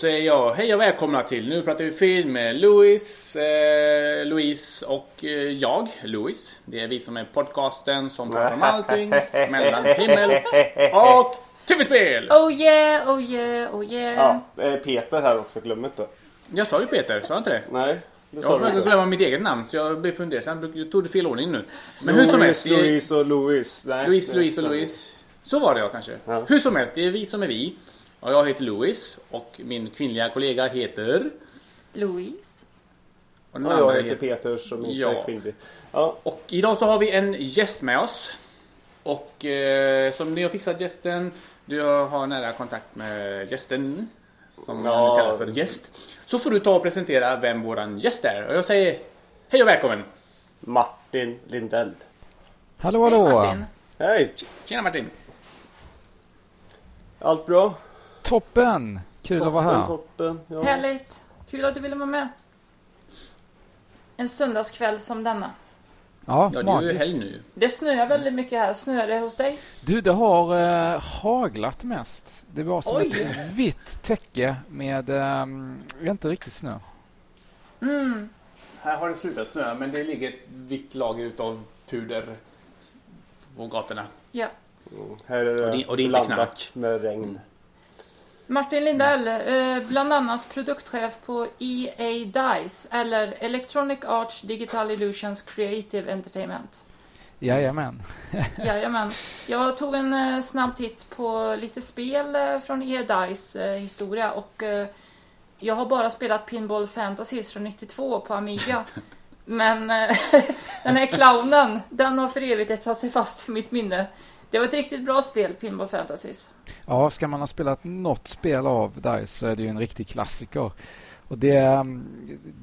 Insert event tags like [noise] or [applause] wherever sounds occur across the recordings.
Säger jag hej och välkomna till Nu pratar vi film med Louis, eh, Louise och eh, jag, Louis. Det är vi som är podcasten som pratar om allting [laughs] mellan himmel och tv-spel. Oh yeah, oh yeah, oh yeah. Ja, eh, Peter här också, glöm inte. Jag sa ju Peter, sa jag inte det? Nej, det Jag sa du inte. glömma mitt eget namn så jag blir fundersam. Jag tog det fel ordning nu. Men hur som helst. Louise, Louise och. Nej, Louise, det Louise och. Louise. Så var det ja kanske. Ja. Hur som helst, det är vi som är vi. Och jag heter Louis och min kvinnliga kollega heter... Louise. Och andra jag heter Peter som inte Ja. är kvinnlig. Ja, Och idag så har vi en gäst med oss. Och eh, som ni har fixat gästen, du har nära kontakt med gästen. Som Ja. ja. kallar för gäst. Så får du ta och presentera vem våran gäst är. Och jag säger hej och välkommen. Martin Lindell. Hallå Hej hallå! Martin. Hej! Tjena Martin. Allt bra? Toppen! Kul att vara här. Toppen, ja. Härligt. Kul att du ville vara med. En söndagskväll som denna. Ja, Ja, det är ju helg nu. Det snöar väldigt mycket här. Snöar det hos dig? Du, det har eh, haglat mest. Det var som Oj. ett vitt täcke med eh, inte riktigt snö. Mm. Här har det slutat snö men det ligger ett vitt lager utav puder på gatorna. Ja. Mm, Här är det, Och det- och det är inte blandat knark. med regn. Martin Lindell, eh, bland annat produktchef på EA DICE eller Electronic Arts Digital Illusions Creative Entertainment. Jajamän. Jajamän. Jag tog en eh, snabb titt på lite spel eh, från EA DICE eh, historia och eh, jag har bara spelat Pinball Fantasies från 92 på Amiga. [laughs] Men eh, [laughs] den här clownen, den har för evigt etsat sig fast i mitt minne. Det var ett riktigt bra spel, Pinball Fantasies. Ja, ska man ha spelat något spel av DICE så är det ju en riktig klassiker. Och det, mm,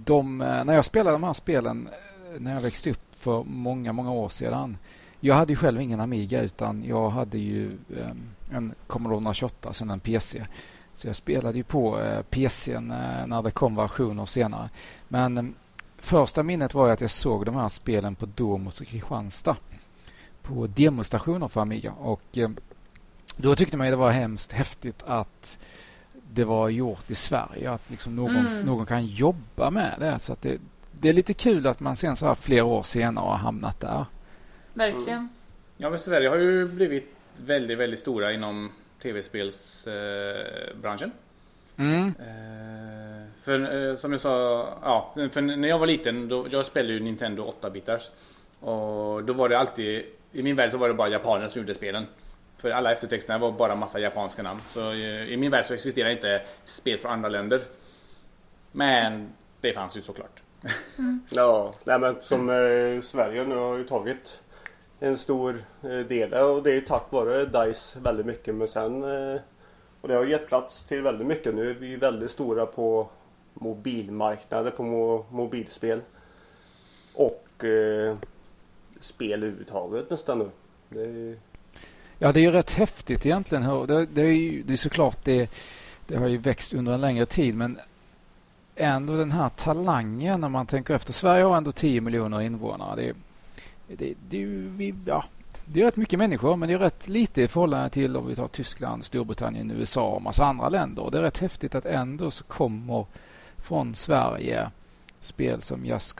de, eh, när jag spelade de här spelen eh, när jag växte upp för många, många år sedan. Jag hade ju själv ingen Amiga utan jag hade ju ehm, en Commodore 128, sen en PC. Så jag spelade ju på eh, PC när det kom versioner senare. Men ehm, första minnet var ju att jag såg de här spelen på Domus och Kristianstad. På demostationer för Amiga. Och eh, då tyckte man ju det var hemskt häftigt att det var gjort i Sverige. Att liksom någon, Mm. någon kan jobba med det. Så att det, det är lite kul att man sen så här flera år senare har hamnat där. Verkligen. Ja men Sverige har ju blivit väldigt, väldigt stora inom tv-spelsbranschen. Eh. Mm. eh, för eh, som jag sa, ja, för när jag var liten, då, jag spelade ju Nintendo 8-bitars. Och då var det alltid, i min värld så var det bara japaner som gjorde spelen. För alla eftertexterna var bara massa japanska namn. Så eh, i min värld så existerar inte spel från andra länder. Men det fanns ju såklart. Ja, nej men som eh, Sverige nu har ju tagit en stor eh, del och det är ju tack vare DICE väldigt mycket men sen eh, och det har gett plats till väldigt mycket. Nu är vi väldigt stora på mobilmarknader, på mo mobilspel. Och eh, spel överhuvudtaget nästan nu. Det är, Ja, det är ju rätt häftigt egentligen. Det, det är ju det är såklart det, det har ju växt under en längre tid men ändå den här talangen när man tänker efter. Sverige har ändå 10 miljoner invånare. Det, det, det, är ju- vi, ja, det är rätt mycket människor men det är rätt lite i förhållande till om vi tar Tyskland, Storbritannien, USA och massa andra länder. Och det är rätt häftigt att ändå så kommer från Sverige spel som Jazz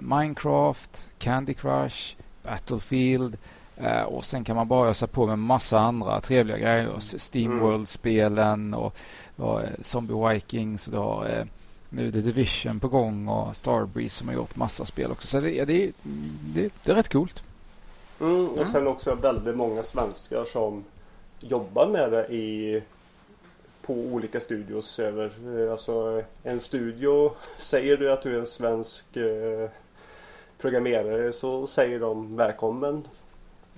Minecraft, Candy Crush, Battlefield eh, och sen kan man bara ösa på med massa andra trevliga grejer. S- Steamworld-spelen och, och eh, Zombie Vikings och du har eh, nu The Division på gång och Starbreeze som har gjort massa spel också. Så det, ja, det, är- det, det är rätt coolt. mm, och sen också väldigt många svenskar som jobbar med det i på olika studios över. eh, Alltså en studio, [laughs] säger du att du är en svensk eh, programmerare så säger de välkommen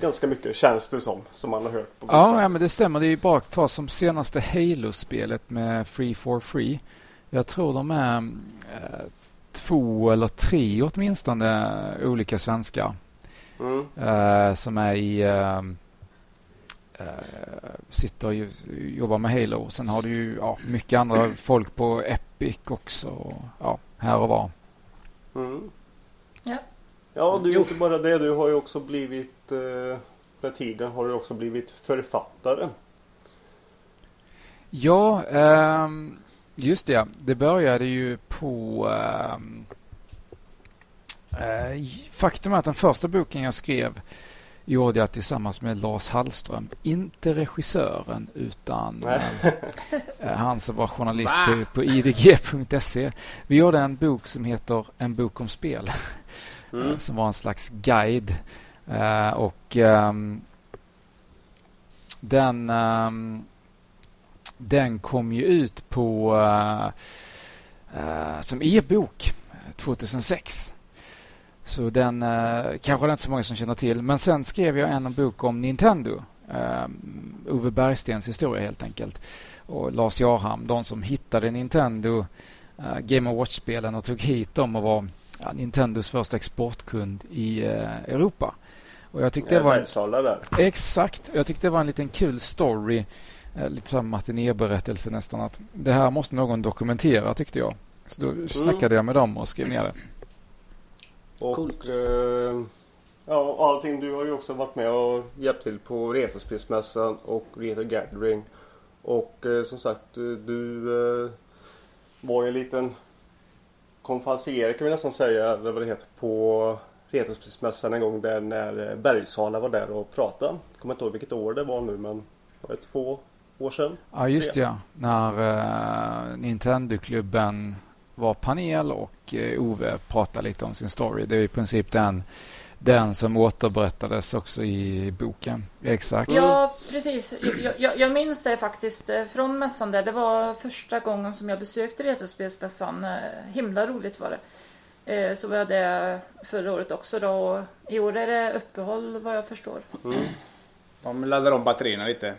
ganska mycket känns det som. Som man har hört på. Ja, ja, men det stämmer. Det är ju ta som senaste Halo-spelet med Free for Free. Jag tror de är eh, två eller tre åtminstone olika svenskar Mm. eh, som är i eh, eh, sitter och ju- jobbar med Halo. Sen har du ju ja, mycket andra folk på Epic också. och, Ja, här och var. Mm. Ja. Ja, du är inte bara det. Du har ju också blivit eh, med tiden har du också blivit författare. Ja, ehm, just det. Det började ju på... ehm, eh, faktum är att den första boken jag skrev gjorde jag tillsammans med Lars Hallström. Inte regissören utan Nej. eh, han som var journalist Va? på, på idg.se. Vi gjorde en bok som heter En bok om spel. Mm. eh, som var en slags guide. Eh, och ehm, den, ehm, den kom ju ut på eh, eh, som e-bok 2006. Så den eh, kanske det är inte så många som känner till. Men sen skrev jag en bok om Nintendo. Eh, Ove Bergstens historia helt enkelt. Och Lars Jarham, de som hittade Nintendo eh, Game Watch-spelen och tog hit dem och var ja, Nintendos första exportkund i eh, Europa. Och jag tyckte det var en. Exakt. Jag tyckte det var en liten kul story. Eh, lite som Martinér-berättelse nästan. Att det här måste någon dokumentera tyckte jag. Så då snackade jag med dem och skrev ner det. Och Coolt. eh, ja, allting. Du har ju också varit med och hjälpt till på Retrospelsmässan och Retro Gathering. Och eh, som sagt, eh, du eh, var ju en liten konferencier kan vi nästan säga, eller vad det heter, på Retrospelsmässan en gång där när eh, Bergsala var där och pratade. Jag kommer inte ihåg vilket år det var nu men var det två år sedan? Ja, just det. Ja. När uh, Nintendo-klubben var panel och uh, Ove pratade lite om sin story. Det är i princip den, den som återberättades också i boken. Exakt. Ja, precis. Jag, jag, jag minns det faktiskt eh, från mässan där. Det var första gången som jag besökte Retrospelsmässan. Eh, Himla roligt var det. Eh, Så var jag det förra året också då. Och I år är det uppehåll vad jag förstår. Mm. De laddar om batterierna lite.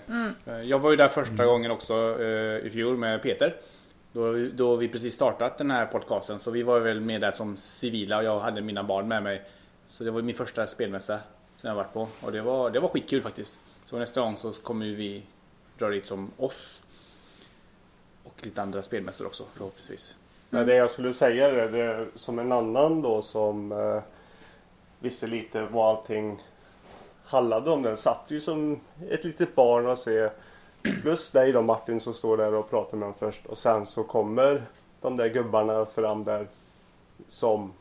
Eh, Jag var ju där första gången också eh, i fjol med Peter. Då, då vi precis startat den här podcasten. Så vi var väl med där som civila och jag hade mina barn med mig. Så det var min första spelmässa som jag varit på. Och det var, det var skitkul faktiskt. Så nästa gång så kommer vi dra dit som oss. Och lite andra spelmässor också förhoppningsvis. Men det jag skulle säga är det som en annan då som eh, visste lite vad allting handlade om. Den satt ju som ett litet barn och se plus dig då Martin som står där och pratar med honom först och sen så kommer de där gubbarna fram där som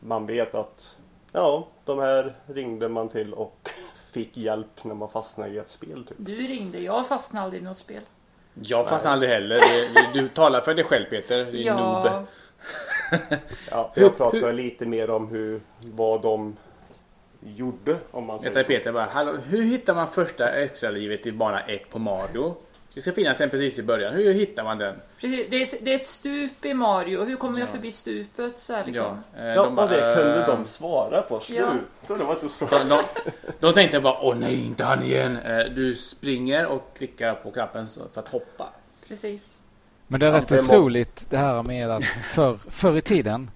man vet att ja, de här ringde man till och [laughs] fick hjälp när man fastnade i ett spel typ. Du ringde, jag fastnade aldrig i något spel. Jag fastnade aldrig heller. Du, du talar för dig själv Peter. Din noob. Ja, Ja, Hur- jag pratar lite mer om hur, vad de gjorde om man säger så. Peter bara, Hallå, hur hittar man första extralivet i bana 1 på Mario? Det ska finnas en precis i början. Hur hittar man den? precis. Det, är ett, det är ett stup i Mario. Hur kommer jag förbi stupet? Så här, liksom. eh, Ja, de bara, och det kunde eh, de svara på. Sluta, det var inte så. De, de, de tänkte bara, åh nej, inte han igen. Eh, Du springer och klickar på knappen för att hoppa. Precis. Men det är Ja, rätt är otroligt det här med att för, förr i tiden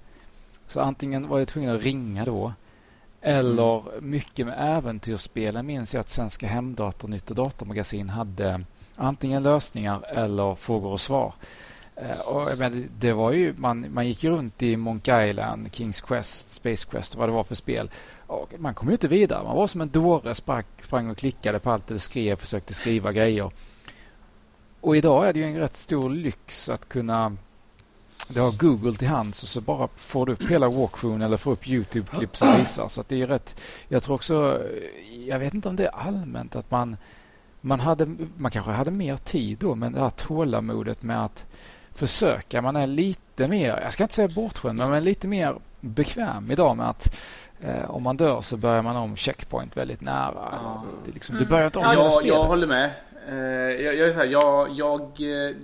så antingen var jag tvungen att ringa då eller mycket med äventyrsspelen minns jag att Svenska Hemdator Nytt och Datormagasin hade antingen lösningar eller frågor och svar. Eh, och det var ju, man, man gick ju runt i Monk Island, Kings Quest, Space Quest, och vad det var för spel. Och man kom ju inte vidare. Man var som en dåre, sprang, sprang och klickade på allt det skrev, försökte skriva grejer. Och idag är det ju en rätt stor lyx att kunna du har Google till hands och så bara får du upp hela walkthroughen eller får upp Youtube-klipp som visar. Så att det är rätt. Jag tror också, jag vet inte om det är allmänt att man, man, hade, man kanske hade mer tid då, men det här tålamodet med att försöka. Man är lite mer, jag ska inte säga bortskämd, men man är lite mer bekväm idag med att eh, om man dör så börjar man om checkpoint väldigt nära. Ja. Liksom, Du börjar inte om Ja, hela Jag, spelet. jag håller med. Eh, Jag, jag, är så här, jag, jag eh,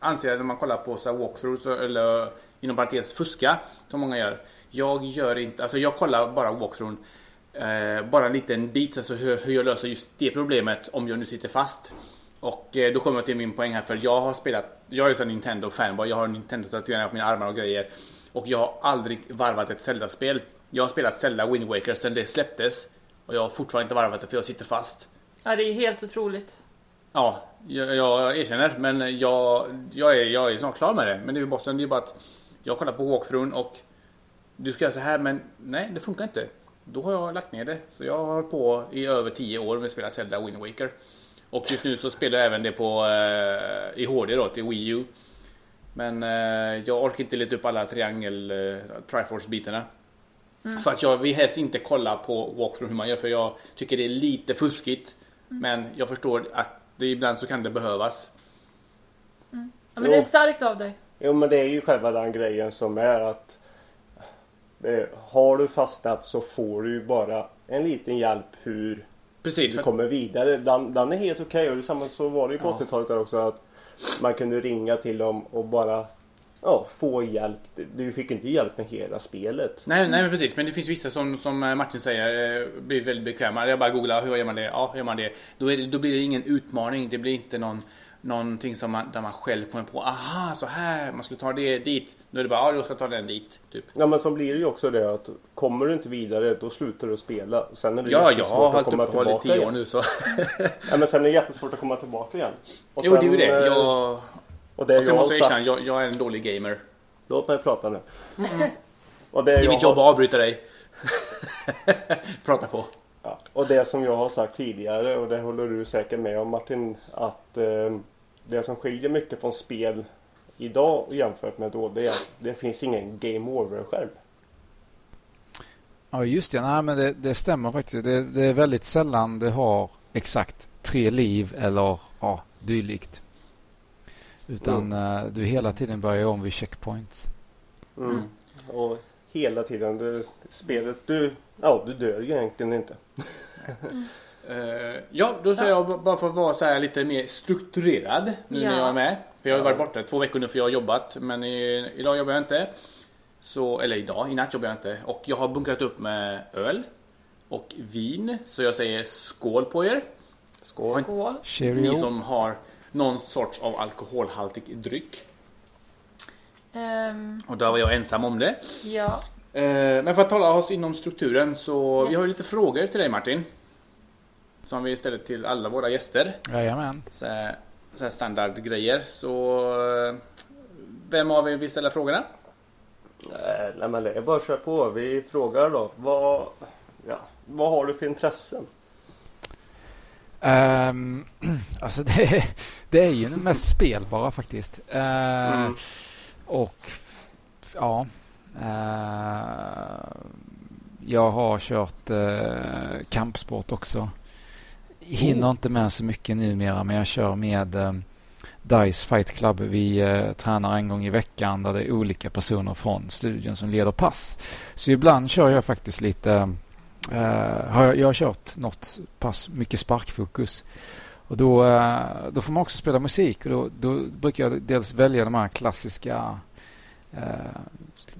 anser att när man kollar på så här walkthroughs eller inom parentes fuska som många gör. Jag gör inte, alltså jag kollar bara walkthroughen eh, bara en liten bit, alltså hur, hur jag löser just det problemet om jag nu sitter fast. Och eh, då kommer jag till min poäng här för jag har spelat, jag är ju Nintendo fanboy, jag har Nintendo tatueringar på mina armar och grejer. Och jag har aldrig varvat ett Zelda-spel. Jag har spelat Zelda Wind Waker sedan det släpptes. Och jag har fortfarande inte varvat det för jag sitter fast. Ja, det är helt otroligt. Ja, jag, jag erkänner. Men jag, jag, är, jag är snart klar med det. Men det är ju Boston, det är bara att jag kollar på walkthroughen och du ska göra så här men nej, det funkar inte. Då har jag lagt ner det. Så jag har hållit på i över 10 år med att spela Zelda Wind Waker. Och just nu så spelar jag även det på eh, i HD då till Wii U. Men eh, jag orkar inte leta upp alla triangel eh, Triforce-bitarna. Mm. För att jag vill helst inte kolla på walkthrough hur man gör för jag tycker det är lite fuskigt. Mm. Men jag förstår att det ibland så kan det behövas. Ja, men det är starkt av dig. Jo men det är ju själva den grejen som är att eh, Har du fastnat så får du ju bara en liten hjälp hur Precis. du För, kommer vidare. Den, den är helt okej och det är samma så var det ju på Ja. 80-talet där också att man kunde ringa till dem och bara ja, få hjälp. Du fick inte hjälp med hela spelet. nej, nej men precis. Men det finns vissa som, som Martin säger eh, blir väldigt bekväma. Jag bara googlar hur gör man det? Ja, hur gör man det? Då, det, då blir det ingen utmaning. Det blir inte någon Någonting som man, där man själv kommer på, aha så här, man skulle ta det dit. Då är det bara, ja jag ska ta den dit. Typ. Ja men så blir det ju också det att kommer du inte vidare då slutar du spela. Sen är det Ja, jag jättesvårt har att hållit komma uppehåll i tillbaka tio år igen. nu så. [laughs] Ja, men sen är det jättesvårt att komma tillbaka igen. Och jo, det är ju sen, det. eh, Jag, Och det och sen jag måste jag erkänna, jag, jag är en dålig gamer. Låt mig prata nu. [laughs] Och det Det är mitt jobb att avbryta dig. [laughs] Prata på. Ja, och det som jag har sagt tidigare och det håller du säkert med om Martin att eh, det som skiljer mycket från spel idag jämfört med då det är att det finns ingen game over-skärm. Ja just det, nej men det, det stämmer faktiskt. Det, det är väldigt sällan det har exakt tre liv eller ja, dylikt. Utan eh, du hela tiden börjar om vid checkpoints. Mm. Mm. Och hela tiden det, spelet, du, ja du dör ju egentligen inte. [laughs] Eh, ja, då säger jag b- bara för att vara så här lite mer strukturerad nu Ja. när jag är med. För jag har Ja. varit borta två veckor nu för jag har jobbat. Men i, idag jobbar jag inte. Så, eller idag, i natt jobbar jag inte. Och jag har bunkrat upp med öl och vin. Så jag säger skål på er. Skål. Skål. Ni som har någon sorts av alkoholhaltig dryck. Ehm, Och där var jag ensam om det. ja. Eh, Men för att hålla oss inom strukturen så vi har Yes. lite frågor till dig Martin. Som vi ställer till alla våra gäster. Jajamän. Så här, så här standardgrejer. Så eh, vem av er vill ställa frågorna? Eh, Nej men det är bara att köra på. Vi frågar då. Vad, ja, vad har du för intressen? Um, [clears throat] alltså det, det är ju mest spel bara faktiskt. Eh, Mm. Och ja. eh, jag har kört uh, kampsport också. Hinner Oh. inte med så mycket numera men jag kör med um, Dice Fight Club. Vi eh, tränar en gång i veckan där det är olika personer från studion som leder pass. Så ibland kör jag faktiskt lite eh, har jag, jag har kört något pass mycket sparkfokus. Och då, eh, då får man också spela musik och då, då brukar jag dels välja de här klassiska eh,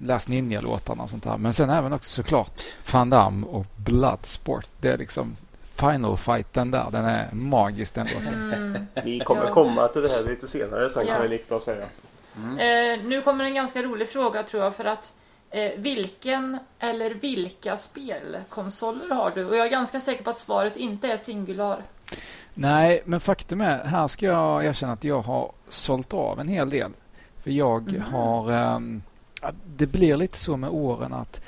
Last Ninja-låtarna och sånt där. Men sen även också såklart Van Damme och Bloodsport. Det är liksom Final Fighten där. Den är magisk den låten. Mm. Vi kommer Ja. komma till det här lite senare. Sen Ja. kan vi lika bra säga. Eh, nu kommer en ganska rolig fråga tror jag för att eh, vilken eller vilka spelkonsoler har du? Och jag är ganska säker på att svaret inte är singular. Nej, men faktum är, här ska jag erkänna att jag har sålt av en hel del. För jag Mhm. har... ja, det blir lite så med åren att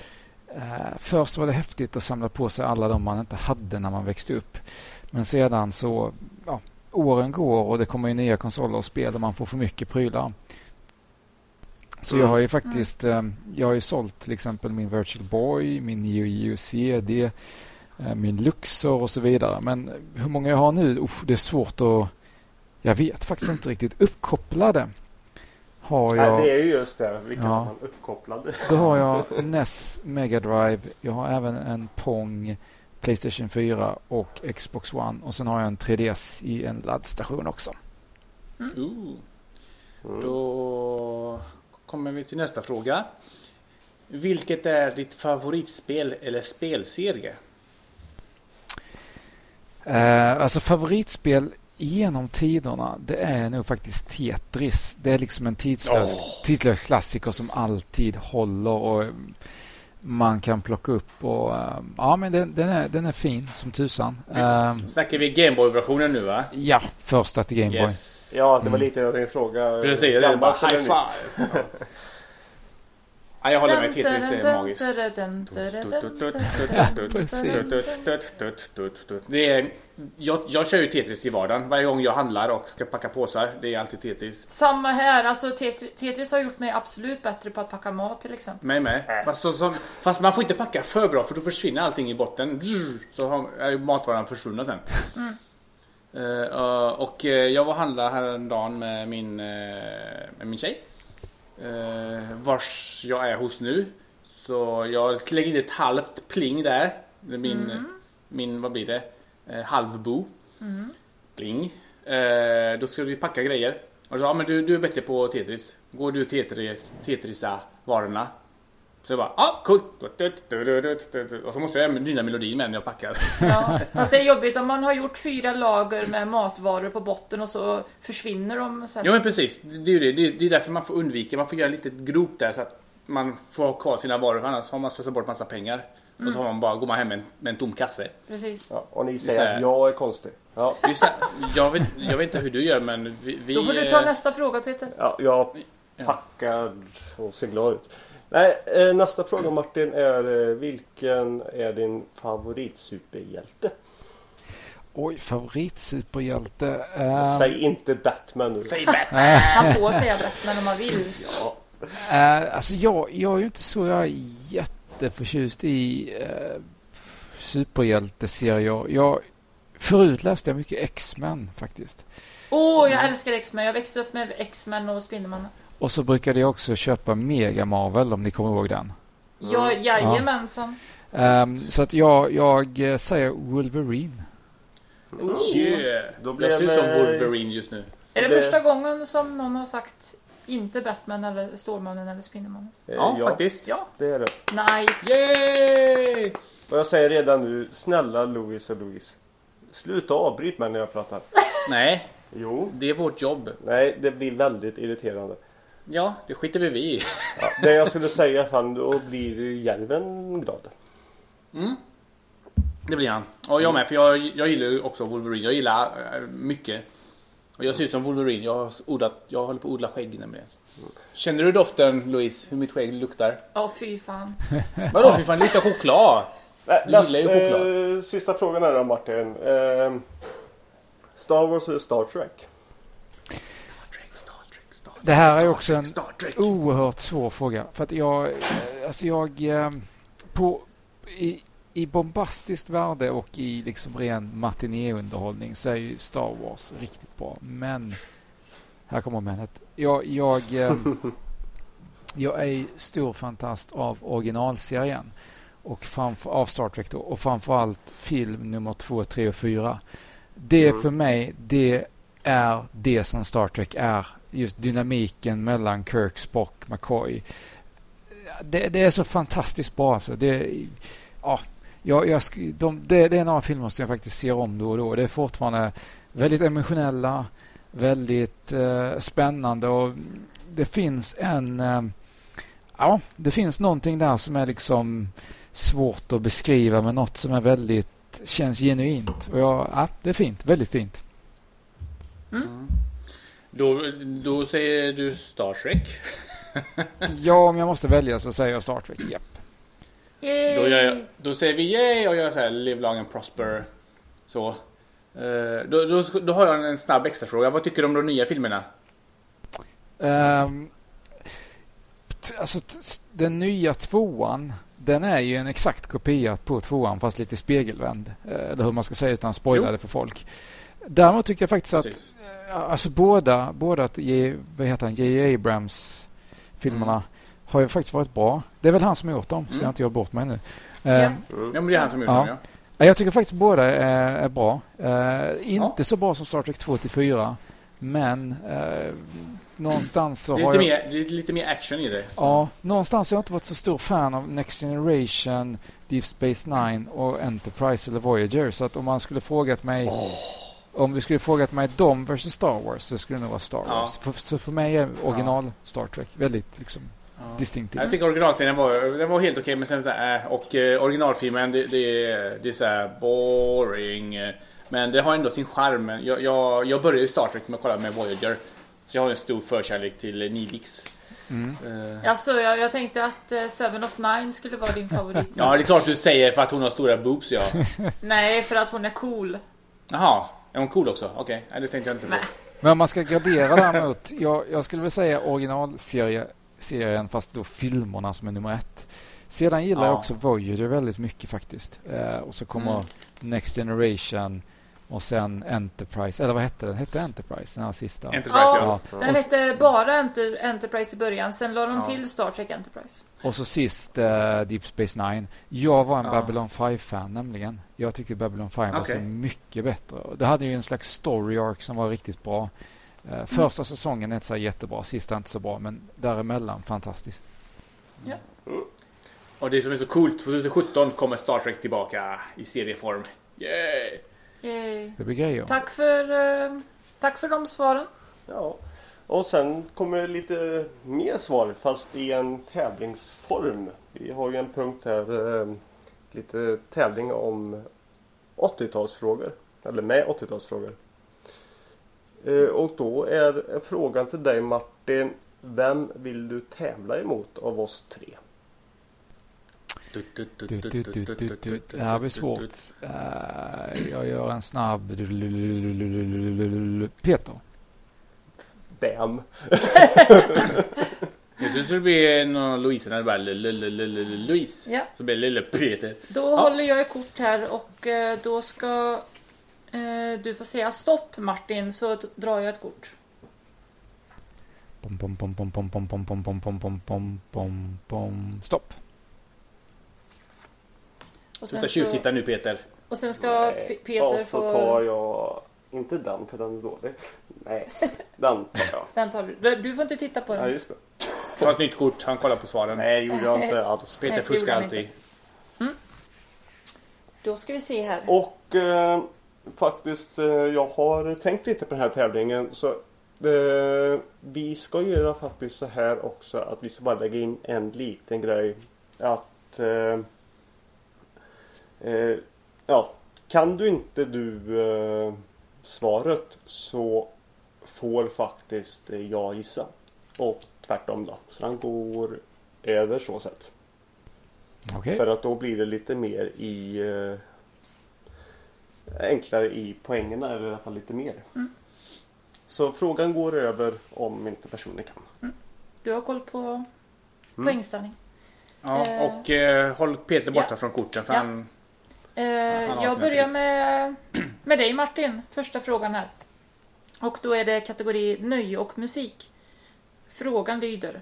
eh, först var det häftigt att samla på sig alla de man inte hade när man växte upp. Men sedan så, ja, åren går och det kommer ju nya konsoler och spel och man får för mycket prylar. Så jag har ju faktiskt, eh, jag har ju sålt till exempel min Virtual Boy, min Neo Geo CD, eh, min Luxor och så vidare. Men hur många jag har nu, usch, det är svårt att... Jag vet faktiskt inte riktigt. Uppkopplade har jag... Nej, det är ju just det. Vilka Ja. har man uppkopplade? Då har jag [laughs] NES Mega Drive. Jag har även en Pong, Playstation 4 och Xbox One. Och sen har jag en 3DS i en laddstation också. Ooh. Mm. Då kommer vi till nästa fråga. Vilket är ditt favoritspel eller spelserie? Eh, alltså favoritspel genom tiderna, det är nog faktiskt Tetris. Det är liksom en tidslös, Åh. tidslös klassiker som alltid håller och man kan plocka upp och eh, ja men den, den, är, den är fin som tusan. Eh, Snackar vi Gameboy-versionen nu va? ja, första till Gameboy. Yes. Ja, det var Mm. lite jag tänkte fråga. Precis, det är bara Gammalt eller high five. [laughs] Ja, jag håller med. Tetris är magiskt. Det är, jag, jag kör ju Tetris i vardagen varje gång jag handlar och ska packa påsar. Det är alltid Tetris. Samma här, alltså Tetri- Tetris har gjort mig absolut bättre på att packa mat till exempel. Mig med. Fast, så, som, fast man får inte packa för bra för då försvinner allting i botten. Så har är ju matvaran försvunnit sen. Eh, eh, och eh, jag var och handlade häromdagen med min, eh, med min tjej. Uh, vars jag är hos nu. Så jag lägger in ett halvt pling där. Det är Min, min vad blir det? Uh, halvbo. Pling. Eh, då ska vi packa grejer. Och så, ja men du, du är bättre på Tetris. Går du Tetris, Tetrisa varorna? Så jag bara, ja ah, coolt. Och så måste jag nynna melodin med när jag packar. Ja, fast det är jobbigt om man har gjort fyra lager med matvaror på botten och så försvinner de sen. Ja men precis, det är ju det. Det är, därför man får undvika, man får göra lite grop där så att man får ha kvar sina varor. Annars har man slösat bort massa pengar. Och så har man bara, går man hem med en, med en tom kasse. Precis. Ja, och ni så säger här- att jag är konstig. Ja, så här, jag, vet, jag vet inte hur du gör men vi... vi Då får du ta nästa fråga Peter. ja jag packar och ser glad ut. Nej, eh, nästa fråga Martin är eh, vilken är din favoritsuperhjälte? Oj, favoritsuperhjälte. Ehm, Säg inte Batman nu. Säg Batman! [laughs] Han får säga Batman om han vill. Ja, Eh, alltså jag, jag är ju inte så jag är jätteförtjust i uh, superhjälteserier. Jag, förut läste jag mycket X-Men faktiskt. Åh, jag älskar X-Men. Jag växte upp med X-Men och Spindelmannen. Och så brukade jag också köpa Mega Marvel om ni kommer ihåg den. Ja, jajamensan. Ehm, så att jag, jag eh, säger Wolverine. Yeah. Då blev, Jag ser ut som Wolverine just nu. Är det, Det- första gången som någon har sagt inte Batman eller Stålmannen eller Spindelmannen? eh, Ja, faktiskt. Ja, Det är det. nice. Yay! Och jag säger redan nu, snälla Louis och Louise. Sluta avbryt mig när jag pratar. Nej, Jo. det är vårt jobb. Nej, det blir väldigt irriterande. Ja, det skiter vi i. Ja, det jag skulle säga fan, då blir järven glad. Det blir han. Och jag med, för jag, jag gillar ju också Wolverine. Jag gillar eh, mycket. Och jag ser ut som Wolverine. Jag, har odlat, jag håller på att odla skägg nämligen. Känner du doften Louise? Hur mitt skägg luktar? Ja, fy fan. [laughs] Vadå fy fan, det luktar choklad! Nej, Du näst, gillar ju choklad. eh, sista frågan är då Martin. Eh, Star Wars eller Star Trek? Star Trek, Star Trek, Star Trek, Det här är också en oerhört svår fråga. För att jag, eh, alltså jag, eh, på, i, i bombastiskt värde och i liksom ren matinéunderhållning så är ju Star Wars riktigt bra. Men, här kommer menet. Jag, jag, eh, [laughs] jag är stor fantast av originalserien och framför, av Star Trek då, och framförallt film nummer två, tre och fyra. Det Mm. för mig, det är det som Star Trek är. Just dynamiken mellan Kirk, Spock, McCoy. Det, det är så fantastiskt bra. Alltså. Det, ja, jag, jag, de, det, det är några filmer som jag faktiskt ser om då och då. Det är fortfarande väldigt emotionella, väldigt eh, spännande och det finns en... Eh, ja, det finns någonting där som är liksom svårt att beskriva men något som är väldigt känns genuint. Och jag, ja, det är fint. Väldigt fint. Mm. Då, då säger du Star Trek. [laughs] Ja, om jag måste välja så säger jag Star Trek. Japp. Yay. Då, jag, då säger vi yay och jag säger live long and prosper. Så. Eh, då, då, då har jag en snabb extrafråga. Vad tycker du om de nya filmerna? T- alltså, den nya tvåan, den är ju en exakt kopia på tvåan fast lite spegelvänd. Eh, Eller hur man ska säga utan att spoila Jo. det för folk. Däremot tycker jag faktiskt att Precis. Ja, Alltså båda, båda att J, vad heter han, J. Abrams filmerna Mm. har ju faktiskt varit bra. Det är väl han som har gjort dem, så Mm. jag inte gör bort mig nu. Ja. Ja men det är han som har gjort Ja. dem ja. ja, Jag tycker faktiskt båda är, är bra. Eh, inte så bra som Star Trek 2 till 4 men eh, någonstans så har lite, jag... mer, det är lite mer action i det. Ja, någonstans har jag inte varit så stor fan av Next Generation, Deep Space Nine och Enterprise eller Voyager. Så att om man skulle frågat mig om du skulle frågat mig dem versus Star Wars så skulle det nog vara Star Ja. Wars. För, så för mig är original Star Trek väldigt liksom Ja. distinktiv. Jag tycker originalserien var, den var helt okej men sen så här, äh, Och eh, originalfilmen det, det, är- det är så här boring. Men det har ändå sin charm. Jag, jag, jag började ju Star Trek med att kolla med Voyager. Så jag har en stor förkärlek till eh, Nilix. Mm. Eh, Alltså, jag, jag tänkte att eh, Seven of Nine skulle vara din favorit. [laughs] Ja, det är klart du säger för att hon har stora boobs ja. Nej, för att hon är cool. Jaha, är hon cool också? Okej, nej det tänkte jag inte på. Nej. Men om man ska gradera däremot. Jag, jag skulle vilja säga originalserien serien, fast då filmerna som är nummer ett. Sedan gillar Ja. jag också Voyager väldigt mycket faktiskt. Eh, och så kommer Mm. Next Generation och sen Enterprise. Eller vad hette den? Hette Enterprise? Den här sista. Enterprise Ja. ja. Den hette bara Enter- Enterprise i början, sen la de Ja. till Star Trek Enterprise. Och så sist eh, Deep Space Nine. Jag var en Ja. Babylon 5-fan nämligen. Jag tyckte Babylon 5 var Okej. så mycket bättre. Det hade ju en slags story arc som var riktigt bra. Mm. Eh, första säsongen är inte så jättebra, sista inte så bra, men däremellan fantastiskt. Och det som är så coolt, 2017 kommer Star Trek tillbaka i serieform. Yay! Yay. Det blir grejer. Tack för, eh, tack för de svaren. Ja. Och sen kommer lite mer svar fast i en tävlingsform. Vi har ju en punkt här. Eh, lite tävling om 80-talsfrågor. Eller med 80-talsfrågor. Eh, och då är frågan till dig Martin. Vem vill du tävla emot av oss tre? Du, du, du, du, du, du. Det här blir svårt. Eh, jag gör en snabb... Peter. Bam! Det skulle bli någon Louise när det bara Louise. Ja. Så blir det lille Peter. Då håller jag ett kort här och eh, då ska eh, du få säga stopp Martin så drar jag ett kort. Pom, Och Sluta tjuvtitta nu Peter. och sen ska Nej. P- Peter och så få... tar jag... Inte den för den är dålig. Nej, [laughs] den tar jag. Den tar du. Du får inte titta på Ja den. just det. Ta ett nytt kort, han kollar på svaren. Nej det gjorde jag inte alls. Peter Nej, det fuskar gjorde han alltid. Då ska vi se här. Och eh, faktiskt, eh, jag har tänkt lite på den här tävlingen. Så eh, vi ska göra faktiskt så här också att vi ska bara lägga in en liten grej. Att eh, eh, ja, kan du inte du eh, svaret så får faktiskt eh, jag gissa. Och tvärtom då. Så den går över så sätt. Okej. För att då blir det lite mer i eh, enklare i poängerna eller i alla fall lite mer. Så frågan går över om inte personen kan. Du har koll på Mm. poängställning. Ja, Eh. och eh, håll Peter borta Ja. från korten för Ja. han... Eh, jag börjar med, med dig Martin. Första frågan här. Och då är det kategori nöje och musik. Frågan lyder.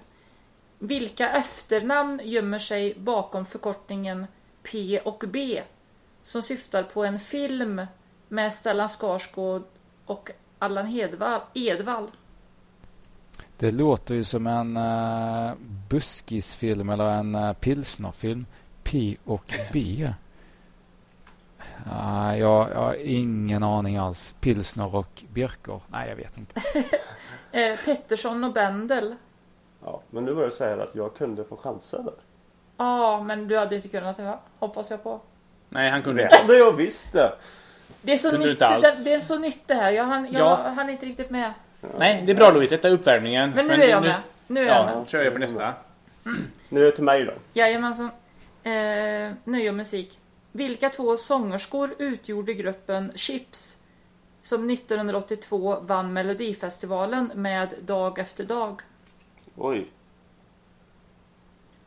Vilka efternamn gömmer sig bakom förkortningen P och B? Som syftar på en film med Stellan Skarsgård och Allan Hedvall, Edwall. Det låter ju som en uh, buskisfilm eller en uh, pilsnerfilm. P och B. Uh, jag, jag har ingen aning alls. Pilsner och Birker? Nej, jag vet inte. [laughs] Eh, Pettersson och Bendel. Ja, men nu var det så här att jag kunde få chanser där. Ja, men du hade inte kunnat det va? Hoppas jag på. Nej, han kunde Det inte. hade jag visst det. Det är så, Kunde nytt, det, det är så nytt det här. Jag hann, jag Ja. hann inte riktigt med. Nej, det är bra Louise, detta är uppvärmningen. Men nu är jag med. Nu är jag med. Ja, kör jag på nästa. Nu är det till mig då. Jajamensan. Eh, nöje och musik. Vilka två sångerskor utgjorde gruppen Chips som 1982 vann Melodifestivalen med Dag efter dag? Oj.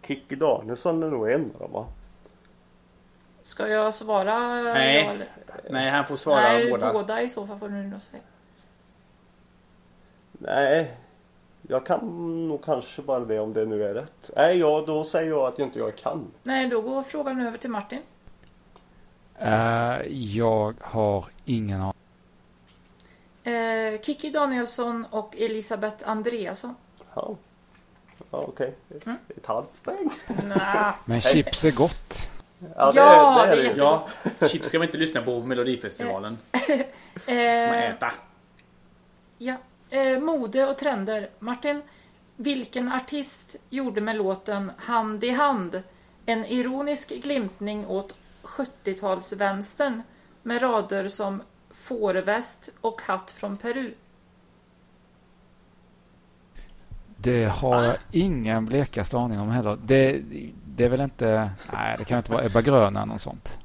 Kikki Danielsson är nog en av dem va? Ska jag svara? Nej, Nej, han får svara Nej, båda. båda i så fall får du nog säga. Nej. Jag kan nog kanske bara det om det nu är rätt. Nej, ja, då säger jag att jag inte jag kan. Nej, då går frågan över till Martin. Eh, jag har ingen aning. Eh, Kikki Danielsson och Elisabeth Andreasson. Ja, ja okej. Mm. Ett halvt poäng. Men chips är gott. Ja, Ja, det är ju. jätte- Ja, chips ska man inte lyssna på Melodifestivalen. [laughs] Ska man Eh, äta. Ja. Eh, mode och trender. Martin, vilken artist gjorde med låten Hand i hand en ironisk glimtning åt 70-talsvänstern med rader som fårväst och hatt från Peru? Det har jag ingen blekaste aning om heller. Det, det är väl inte... Nej, det kan inte vara Ebba Grön eller något sånt.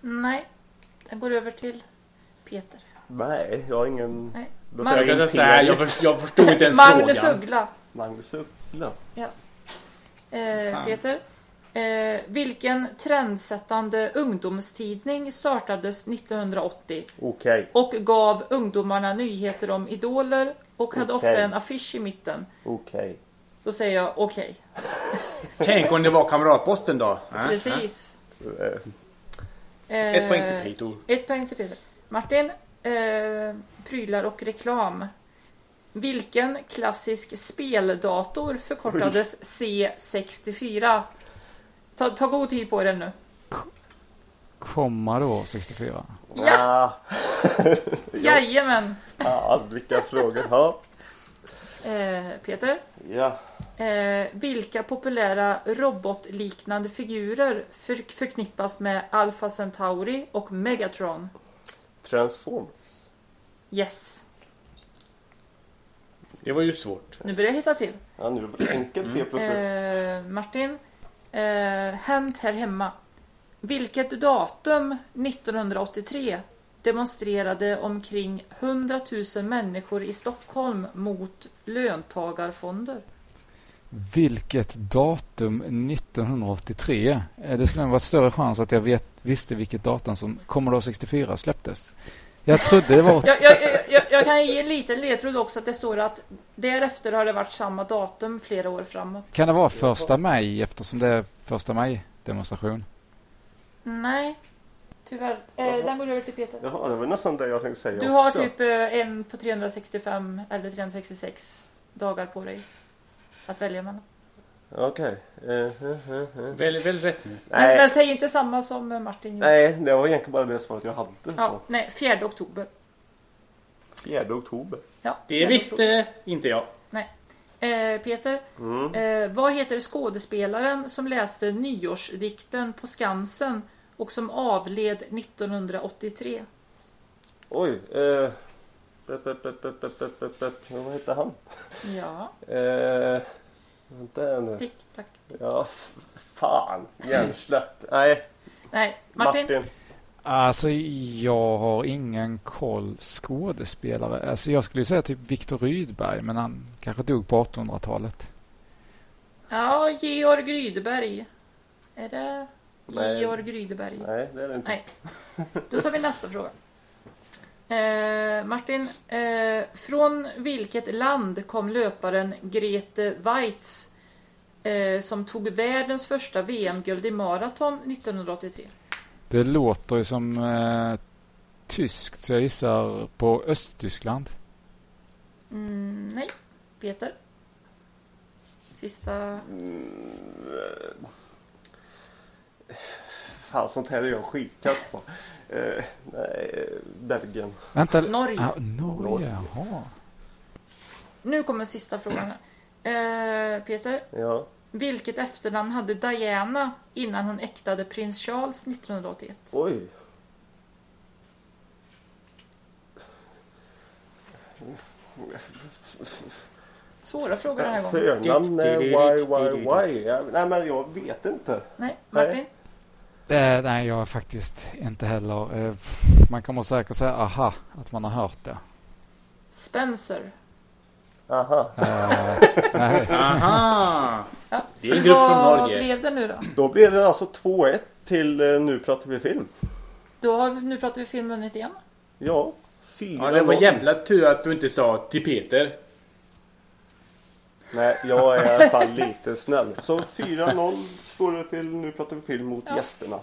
Nej. Den går över till Peter. Nej, jag har ingen... Nej. Då Man- säger Jag jag säga jag, Imperiet. för, jag förstod inte ens Magnus frågan. Uggla. Magnus Uggla. Eh, Fan. Peter. Eh, vilken trendsättande ungdomstidning startades 1980 Okej, och gav ungdomarna nyheter om idoler och hade Okej. ofta en affisch i mitten? okej. Då säger jag okej. Tänk om det var Kamratposten då? Äh? [laughs] Precis. Eh, Eh, Ett poäng till Peter. Ett poäng till Peter. Martin. Eh, prylar och reklam. Vilken klassisk speldator förkortades C64? Ta, ta god tid på er nu. Commodore 64. Ja! Ja. [laughs] Jajamän! ja, vilka frågor. Ja. Eh, Peter. ja. Eh, vilka populära robotliknande figurer för, förknippas med Alpha Centauri och Megatron? Transformers. Yes. Det var ju svårt. Nu börjar jag hitta till. Ja, nu var det enkelt helt plötsligt. Eh, Martin. Eh, hänt här hemma. Vilket datum 1983 demonstrerade omkring 100 000 människor i Stockholm mot löntagarfonder? Vilket datum 1983? Eh, Det skulle nog vara större chans att jag vet, visste vilket datum som Commodore 64 släpptes. Jag trodde det var... [laughs] Jag, jag, jag, jag kan ge en liten ledtråd också att det står att därefter har det varit samma datum flera år framåt. Kan det vara första maj eftersom det är första maj demonstration? Nej, tyvärr. Eh, den går över till Peter. Jaha, det var nästan det jag tänkte säga Du har också. typ eh, en på 365 eller 366 dagar på dig att välja mellan. Okej. Eh, eh, eh. Väldigt, väldigt rätt nu. Men, men säg inte samma som eh, Martin gjorde. Nej, det var egentligen bara det svaret jag hade. Ja, Så. nej, 4 oktober. 4 oktober. Ja, det visste inte jag. Nej. Eh, Peter, mm. eh, vad heter skådespelaren som läste nyårsdikten på Skansen och som avled 1983? Oj. Eh, Vad hette han? Ja. eh, vänta nu. Tick, tack. Tick. Ja, fan. Hjärnsläpp. Nej. Nej, Martin. Martin. Alltså jag har ingen koll skådespelare. Alltså jag skulle säga typ Viktor Rydberg men han kanske dog på 1800-talet. Ja, Georg Grydeberg. Är det Nej. Georg Grydeberg? Nej, det är det inte. Nej. Då tar vi nästa fråga. Eh, Martin, eh, från vilket land kom löparen Grete Weitz eh, som tog världens första VM-guld i maraton 1983? Det låter ju som eh, tyskt så jag gissar på Östtyskland. Mm, nej, Peter. Sista... Mm, eh, Fan, sånt här är jag skitkass på. Eh, nej, Belgien. Vänta. Norge. Ah, Norge, jaha. Nu kommer sista frågan. Eh, Peter, Ja. Vilket efternamn hade Diana innan hon äktade prins Charles 1981? Oj. Svåra frågor den här gången. Förnamn why, why, why. Nej, men jag vet inte. Nej, Martin? Eh, nej, jag är faktiskt inte heller. Eh, man kommer säkert säga aha, att man har hört det. Spencer. Aha. Aha! Ja. [laughs] Det är en grupp från Vad Norge. blev det nu då? Då blir det alltså 2-1 till eh, Nu pratar vi film. då har vi, nu pratar vi film vunnit igen. Ja. Fyra Ja, det var noll. jävla tur att du inte sa till Peter. Nej, jag är i alla fall [laughs] lite snäll. Så 4-0 står det till Nu pratar vi film mot Ja. gästerna.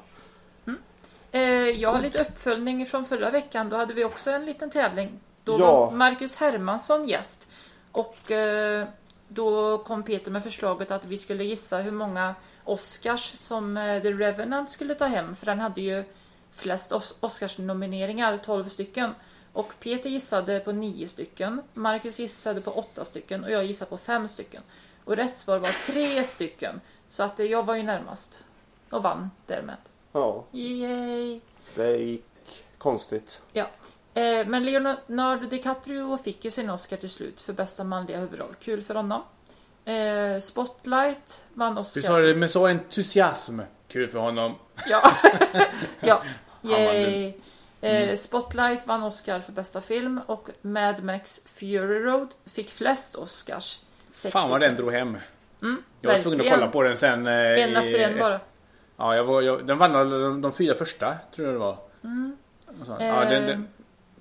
Eh, jag har lite uppföljning från förra veckan. Då hade vi också en liten tävling. Då Ja. var Marcus Hermansson gäst. Och eh, då kom Peter med förslaget att vi skulle gissa hur många Oscars som eh, The Revenant skulle ta hem. För den hade ju flest Os- Oscars-nomineringar, 12 stycken. Och Peter gissade på 9 stycken. Marcus gissade på 8 stycken och jag gissade på 5 stycken. Och rätt svar var 3 stycken. Så att eh, jag var ju närmast. Och vann därmed. Ja, Yay! det gick konstigt. Ja. Eh, men Leonardo DiCaprio fick ju sin Oscar till slut för bästa manliga huvudroll. Kul för honom. Eh, Spotlight vann Du Oscar. sa det med så entusiasm. Kul för honom. Ja. [laughs] ja. [laughs] Yay. Eh, Spotlight vann Oscar för bästa film och Mad Max Fury Road fick flest Oscars. Sex Fan vad den drog hem. Mm, Jag var tvungen att kolla på den sen. En i- efter en bara. Ja, jag var, jag, den vann de, de fyra första, tror jag det var. Så- Ja, den, den,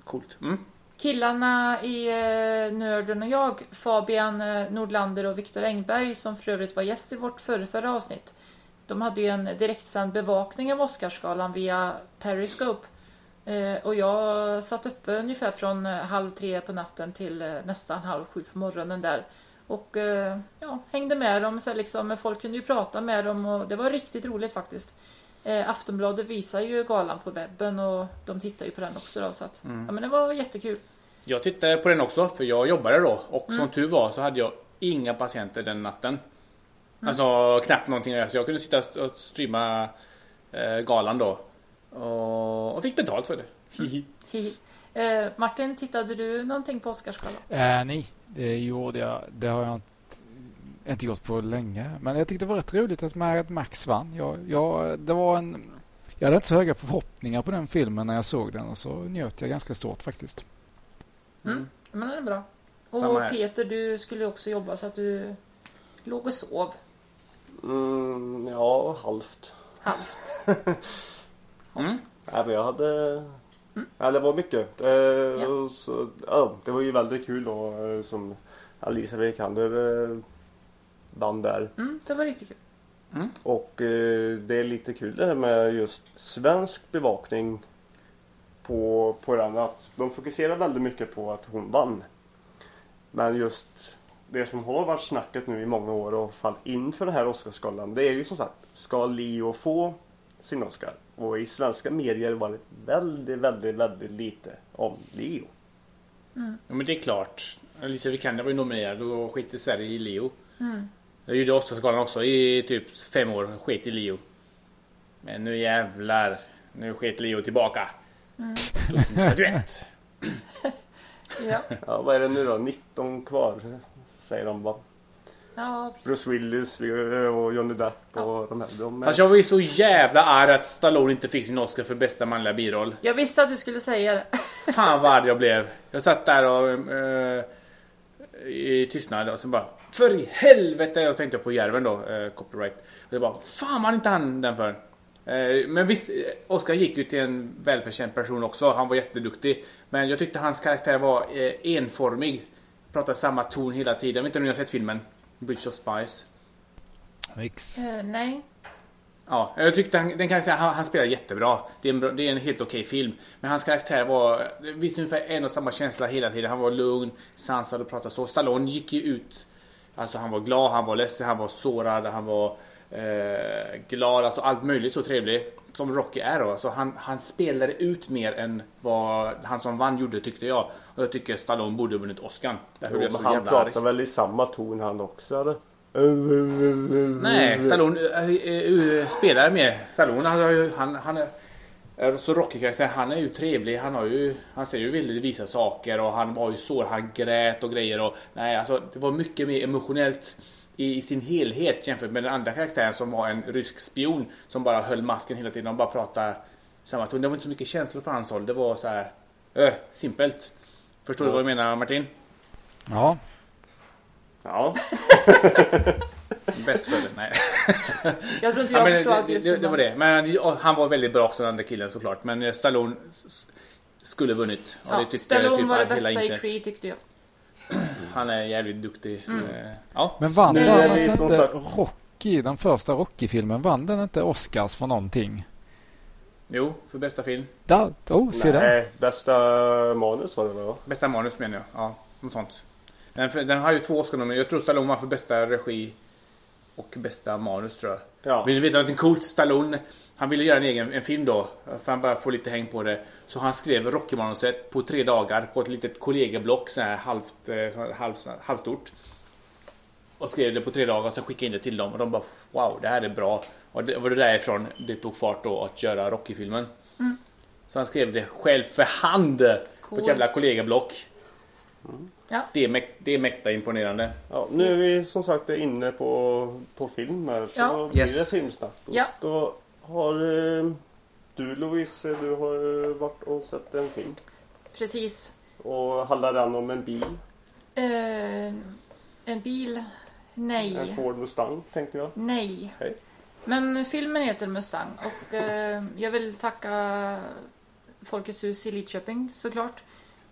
coolt. Mm. Killarna i eh, Nörden och jag, Fabian eh, Nordlander och Viktor Engberg som för övrigt var gäst i vårt förra, förra avsnitt. De hade ju en direktsänd bevakning av Oscarsgalan via Periscope. Eh, och jag satt uppe ungefär från halv tre på natten till nästan halv sju på morgonen där. Och ja, hängde med dem. Så liksom, folk kunde ju prata med dem och det var riktigt roligt faktiskt. Eh, Aftonbladet visar ju galan på webben och de tittar ju på den också då. Så att, ja, men det var jättekul. Jag tittade på den också, för jag jobbade då. Och Mm. som tur var så hade jag inga patienter den natten. Mm. Alltså knappt någonting. Så jag kunde sitta och streama eh, galan då. Och, och fick betalt för det. [laughs] Hihi. Hihi. Eh, Martin, tittade du någonting på Oscarsgalan? Äh, nej, det gjorde jag. Det har jag inte, inte gjort på länge. Men jag tyckte det var rätt roligt att Mad Max vann. Jag, jag, det var en, jag hade inte så höga förhoppningar på den filmen när jag såg den och så njöt jag ganska stort faktiskt. Mm. Men den är bra. Och. Peter, du skulle ju också jobba så att du låg och sov Mm, ja, halvt. halvt. [laughs] Mm. Nej, men jag hade... Mm. Ja, det var mycket. Eh, och så, ja, det var ju väldigt kul då eh, som Alicia Vikander eh, vann där. Mm, det var riktigt kul. Och eh, det är lite kul det här med just svensk bevakning på, på den. Att de fokuserar väldigt mycket på att hon vann. Men just det som har varit snacket nu i många år och fallit inför den här Oscarsgalan. Det är ju som sagt, ska Leo få sin Oscar? Och i svenska medier var det väldigt, väldigt, väldigt lite om Leo. Ja, men det är klart. Alicia Vikander var ju nominerad och skit i Sverige i Leo. Mm. Jag gjorde Oscarsgalan också i typ fem år. Skit i Leo. Men nu jävlar. Nu sket Leo tillbaka. Mm. Statyett. [laughs] Ja, Ja, vad är det nu då? 19 kvar säger de va? ja. Bruce Willis och Johnny Depp och de här. De är... Fast jag var ju så jävla arg att Stallone inte fick sin Oscar för bästa manliga biroll. Jag visste att du skulle säga det. Fan vad arg jag blev. Jag satt där och eh, [laughs] i tystnad och så bara För i helvete! Jag tänkte på Järven då, eh, copyright. Och jag bara Fan man inte han den för. Eh, men visst, eh, Oscar gick ju till en välförtjänt person också. Han var jätteduktig. Men jag tyckte hans karaktär var eh, enformig. Pratade samma ton hela tiden. Jag vet inte om ni har sett filmen? Bridge of Spies. Eh, nej. Ja, jag tyckte han, den karaktären, han, han spelar jättebra. Det är, en, bra, det är en helt okej film. Men hans karaktär var, det visste ungefär en och samma känsla hela tiden. Han var lugn, sansad och pratade så. Stallone gick ju ut, alltså han var glad, han var ledsen, han var sårad, han var eh, glad, alltså allt möjligt så trevlig. Som Rocky är då. Alltså han, han spelade ut mer än vad han som vann gjorde tyckte jag. Och jag tycker Stallone borde ha vunnit Oscar. Jo, men han pratar väl i samma ton han också eller? Nej, Stallone äh, äh, spelar mer. Stallone han, han, han är så Rocky-karaktär. Han är ju trevlig. Han har ju, han säger ju väldigt visa saker och han var ju så Han grät och grejer och nej, alltså det var mycket mer emotionellt i, i sin helhet jämfört med den andra karaktären som var en rysk spion som bara höll masken hela tiden och bara pratade samma ton. Det var inte så mycket känslor från hans håll. Det var så här äh, simpelt. Förstår du vad jag menar Martin? Ja, Ja, [laughs] [laughs] Bäst för det. Nej. [laughs] Jag tror inte Ja, jag men förstår det, allt det, just det, det var det. Men ja, han var väldigt bra också den andra killen såklart. Men eh, Stallone skulle vunnit. Det Ja, tyckte Stallone typ var det bästa i. Creed tyckte jag. [clears throat] Han är jävligt duktig. Mm. Eh, Ja. men vann Nu den är vi inte sagt- Rocky, den första Rocky-filmen, vann den inte Oscars för någonting? Jo, för bästa film. Där, oh, se nej, bästa manus var det väl? Bästa manus menar jag. Ja, något sånt. Den, den har ju två Oscar men Jag tror Stallone var för bästa regi och bästa manus tror jag. Ja. Vill ni veta någonting coolt? Stallone, han ville göra en egen en film då. För han bara få lite häng på det. Så han skrev Rocky-manuset på tre dagar på ett litet kollegieblock. Så här halvt, eh, halv, halvstort. Och skrev det på tre dagar och sen skickade in det till dem. Och de bara wow, det här är bra. Och det var det därifrån det tog fart då att göra Rocky-filmen. Så han skrev det själv för hand. På ett Coolt. jävla kollegieblock. Ja. Det, är mäk- det är mäkta imponerande. Ja, nu är Yes. vi som sagt inne på, på film här så Ja. blir Yes. det filmsnack. Och Ja. Ska, har eh, du Louise, du har eh, varit och sett en film. Precis. Och handlar den om en bil? Eh, en bil? Nej. En Ford Mustang tänkte jag. Nej. Hej. Men filmen heter Mustang och eh, jag vill tacka Folkets hus i Lidköping såklart.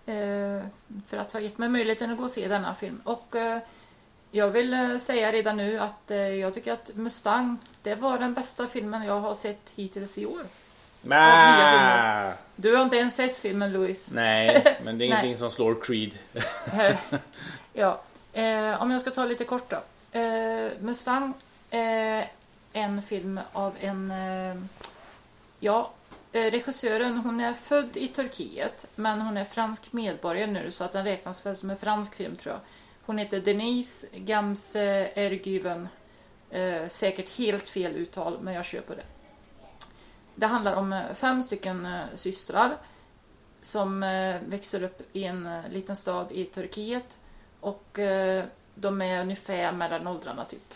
Eh, för att ha gett mig möjligheten att gå och se denna film. Och eh, jag vill eh, säga redan nu att jag tycker att Mustang, det var den bästa filmen jag har sett hittills i år. Mä! Du har inte ens sett filmen Louis. Nej, [laughs] men det är ingenting som slår Creed. [laughs] ja. Om jag ska ta lite kort då. Mustang är en film av en... Ja, Eh, regissören hon är född i Turkiet men hon är fransk medborgare nu så att den räknas väl som en fransk film tror jag. Hon heter Denise Gamse Ergüven. Eh, säkert helt fel uttal men jag kör på det. Det handlar om eh, fem stycken eh, systrar som eh, växer upp i en eh, liten stad i Turkiet. Och eh, de är ungefär mellan åldrarna typ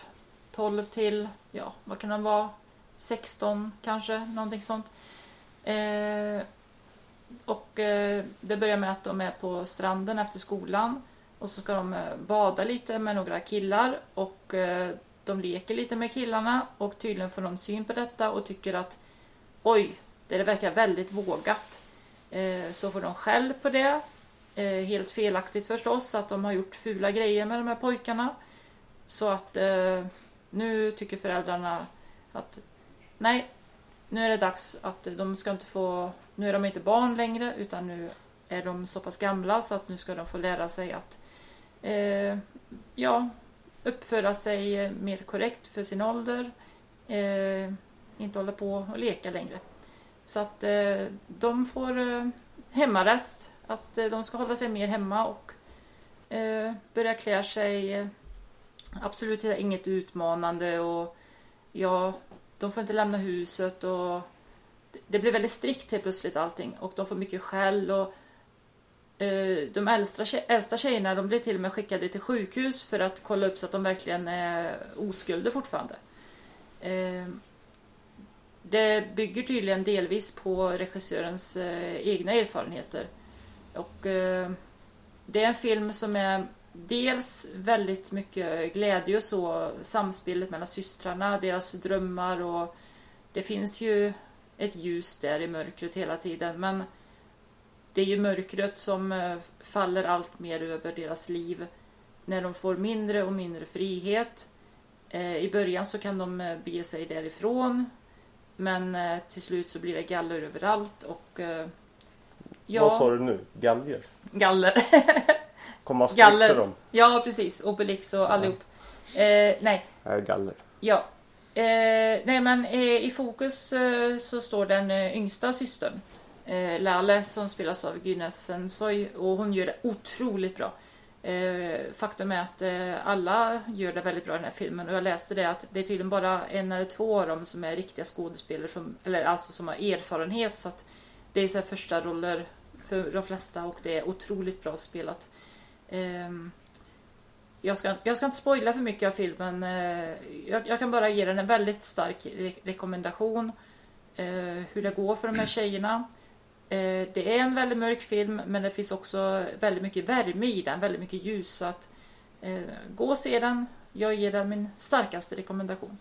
12 till, ja vad kan de vara? 16 kanske, någonting sånt. Eh, och eh, det börjar med att de är på stranden efter skolan. Och så ska de eh, bada lite med några killar och eh, de leker lite med killarna och tydligen får de syn på detta och tycker att oj, det verkar väldigt vågat. Eh, så får de skäll på det. Eh, helt felaktigt förstås att de har gjort fula grejer med de här pojkarna. Så att eh, nu tycker föräldrarna att nej, nu är det dags att de ska inte få, nu är de inte barn längre utan nu är de så pass gamla så att nu ska de få lära sig att eh, ja, uppföra sig mer korrekt för sin ålder. Eh, inte hålla på och leka längre. Så att eh, de får eh, hemarrest. Att eh, de ska hålla sig mer hemma och eh, börja klä sig. Eh, absolut inget utmanande och ja, de får inte lämna huset och det- blir väldigt strikt helt plötsligt allting och de får mycket skäll och eh, de äldsta, tje- äldsta tjejerna de blir till och med skickade till sjukhus för att kolla upp så att de verkligen är oskulder fortfarande. Eh, det bygger tydligen delvis på regissörens eh, egna erfarenheter. Och eh, det är en film som är dels väldigt mycket glädje och så, samspelet mellan systrarna, deras drömmar och det finns ju ett ljus där i mörkret hela tiden men det är ju mörkret som eh, faller allt mer över deras liv när de får mindre och mindre frihet. Eh, I början så kan de eh, bege sig därifrån men till slut så blir det galler överallt och eh, Vad sa ja, du nu? Galger? galler. [laughs] Komma Asterix Galler. är de? ja, precis. Obelix och allihop. Eh, nej, Nej, galler. ja. Eh, nej, men eh, i fokus eh, så står den eh, yngsta systern. Eh, Lale som spelas av Gynes Sensoy och hon gör det otroligt bra. Eh, faktum är att alla gör det väldigt bra i den här filmen och jag läste det att det är tydligen bara en eller två av dem som är riktiga skådespelare som, eller alltså som har erfarenhet så att det är så här första roller för de flesta och det är otroligt bra spelat. Ehm, jag, ska, jag ska inte spoila för mycket av filmen. eh, Jag, jag kan bara ge den en väldigt stark re- rekommendation. eh, Hur det går för de här tjejerna. Eh, Det är en väldigt mörk film men det finns också väldigt mycket värme i den, väldigt mycket ljus. Så att, gå och se den. Jag ger den min starkaste rekommendation.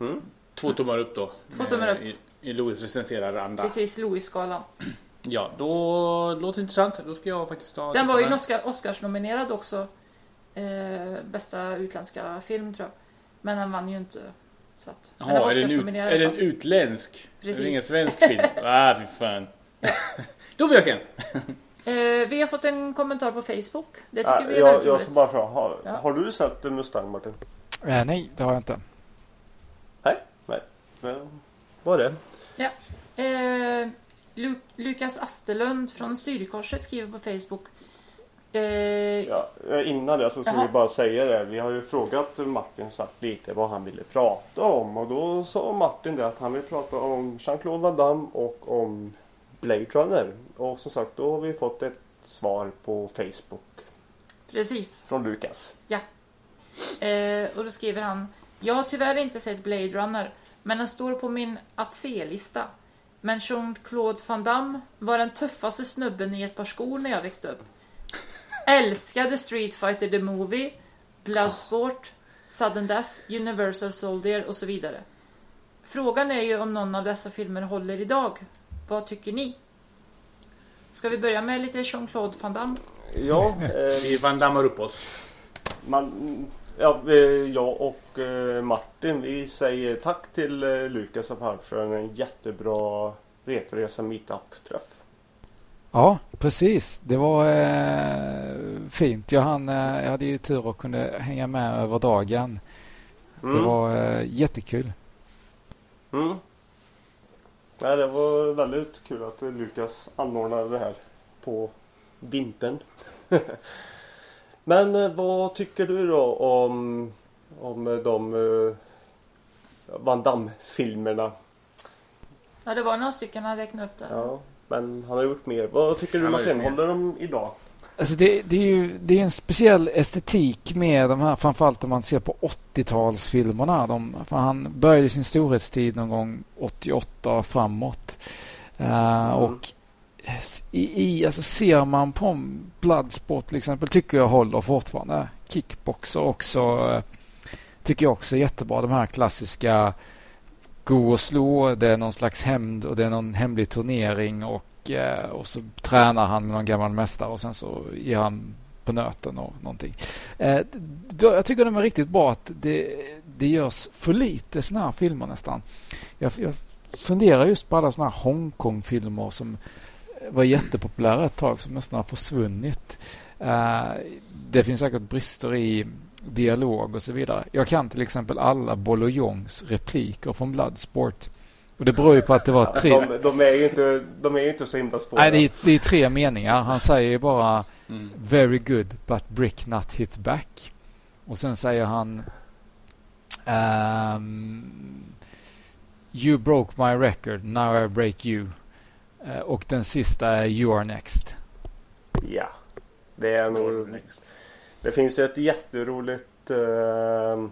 Mm. Två tummar upp då. Två tummar upp. I, i Louis recenserar-anda. Precis, Louis-skalan. Ja, då låter det intressant. Då ska jag faktiskt ta Den var ju en Oscar, Oscars-nominerad också. Eh, bästa utländska film tror jag. Men den vann ju inte. Så att, men den var är, den ut, är den utländsk? Precis. Är det ingen svensk film? [laughs] ah, fy fan. då vill jag se den. Eh, vi har fått en kommentar på Facebook. Det tycker Ah, vi är jag, väldigt jag ska bara fråga, har, Ja. har du sett Mustang Martin? Eh, nej, det har jag inte. Vem var det? Eh, Lu- Lukas Asterlund från Styrkorset skriver på Facebook. Eh, Ja, eh, innan det så ska Jaha. vi bara säga det. Vi har ju frågat Martin sagt lite vad han ville prata om och då sa Martin det att han vill prata om Jean-Claude Van Damme och om Blade Runner. Och som sagt då har vi fått ett svar på Facebook. Precis. från Lukas. Eh, och då skriver han Jag har tyvärr inte sett Blade Runner, men den står på min att se-lista. Men Jean-Claude Van Damme var den tuffaste snubben i ett par skor när jag växte upp. Älskade Street Fighter the Movie, Bloodsport, Sudden Death, Universal Soldier och så vidare. Frågan är ju om någon av dessa filmer håller idag. Vad tycker ni? Ska vi börja med lite Jean-Claude Van Damme? Ja, eh, Vi vandammar upp oss. man, ja, eh, jag och eh, Martin vi säger tack till eh, Lukas och Park för en jättebra retresa meetup-träff. Ja, precis. Det var eh, fint. Jag, hann, eh, jag hade ju tur och kunde hänga med över dagen. Det Mm. var eh, jättekul. Mm. Nej, det var väldigt kul att Lukas anordnade det här på vintern. [laughs] Men eh, vad tycker du då om, om eh, de uh, Van Damme-filmerna? Ja, det var några stycken han räknade upp där. Ja, men han har gjort mer. Vad tycker du Martin? Håller de idag? Alltså det, det är ju det är en speciell estetik med de här, framförallt om man ser på 80-talsfilmerna. De, för han började sin storhetstid någon gång 88 och framåt. Eh, Och i, i, alltså ser man på Bloodsport till exempel tycker jag håller fortfarande. Kickboxer också eh, tycker jag också är jättebra. De här klassiska gå och slå, det är någon slags hämnd och det är någon hemlig turnering och, eh, och så tränar han med någon gammal mästare och sen så ger han på nöten och någonting. Eh, jag tycker de är riktigt bra att det, det görs för lite sådana här filmer nästan. Jag, jag funderar just på alla sådana här Hongkong-filmer som var jättepopulära ett tag som nästan har försvunnit. Eh, det finns säkert brister i dialog och så vidare. Jag kan till exempel alla Bolojongs repliker från Bloodsport. Och det beror ju på att det var tre... De, de, är ju inte, de är ju inte så himla svåra. Nej, det är, det är tre meningar. Han säger ju bara Mm. Very good but brick not hit back. Och sen säger han ehm, You broke my record, now I break you. Eh, och den sista är You are next. Ja, det är nog... Det finns ett jätteroligt uh,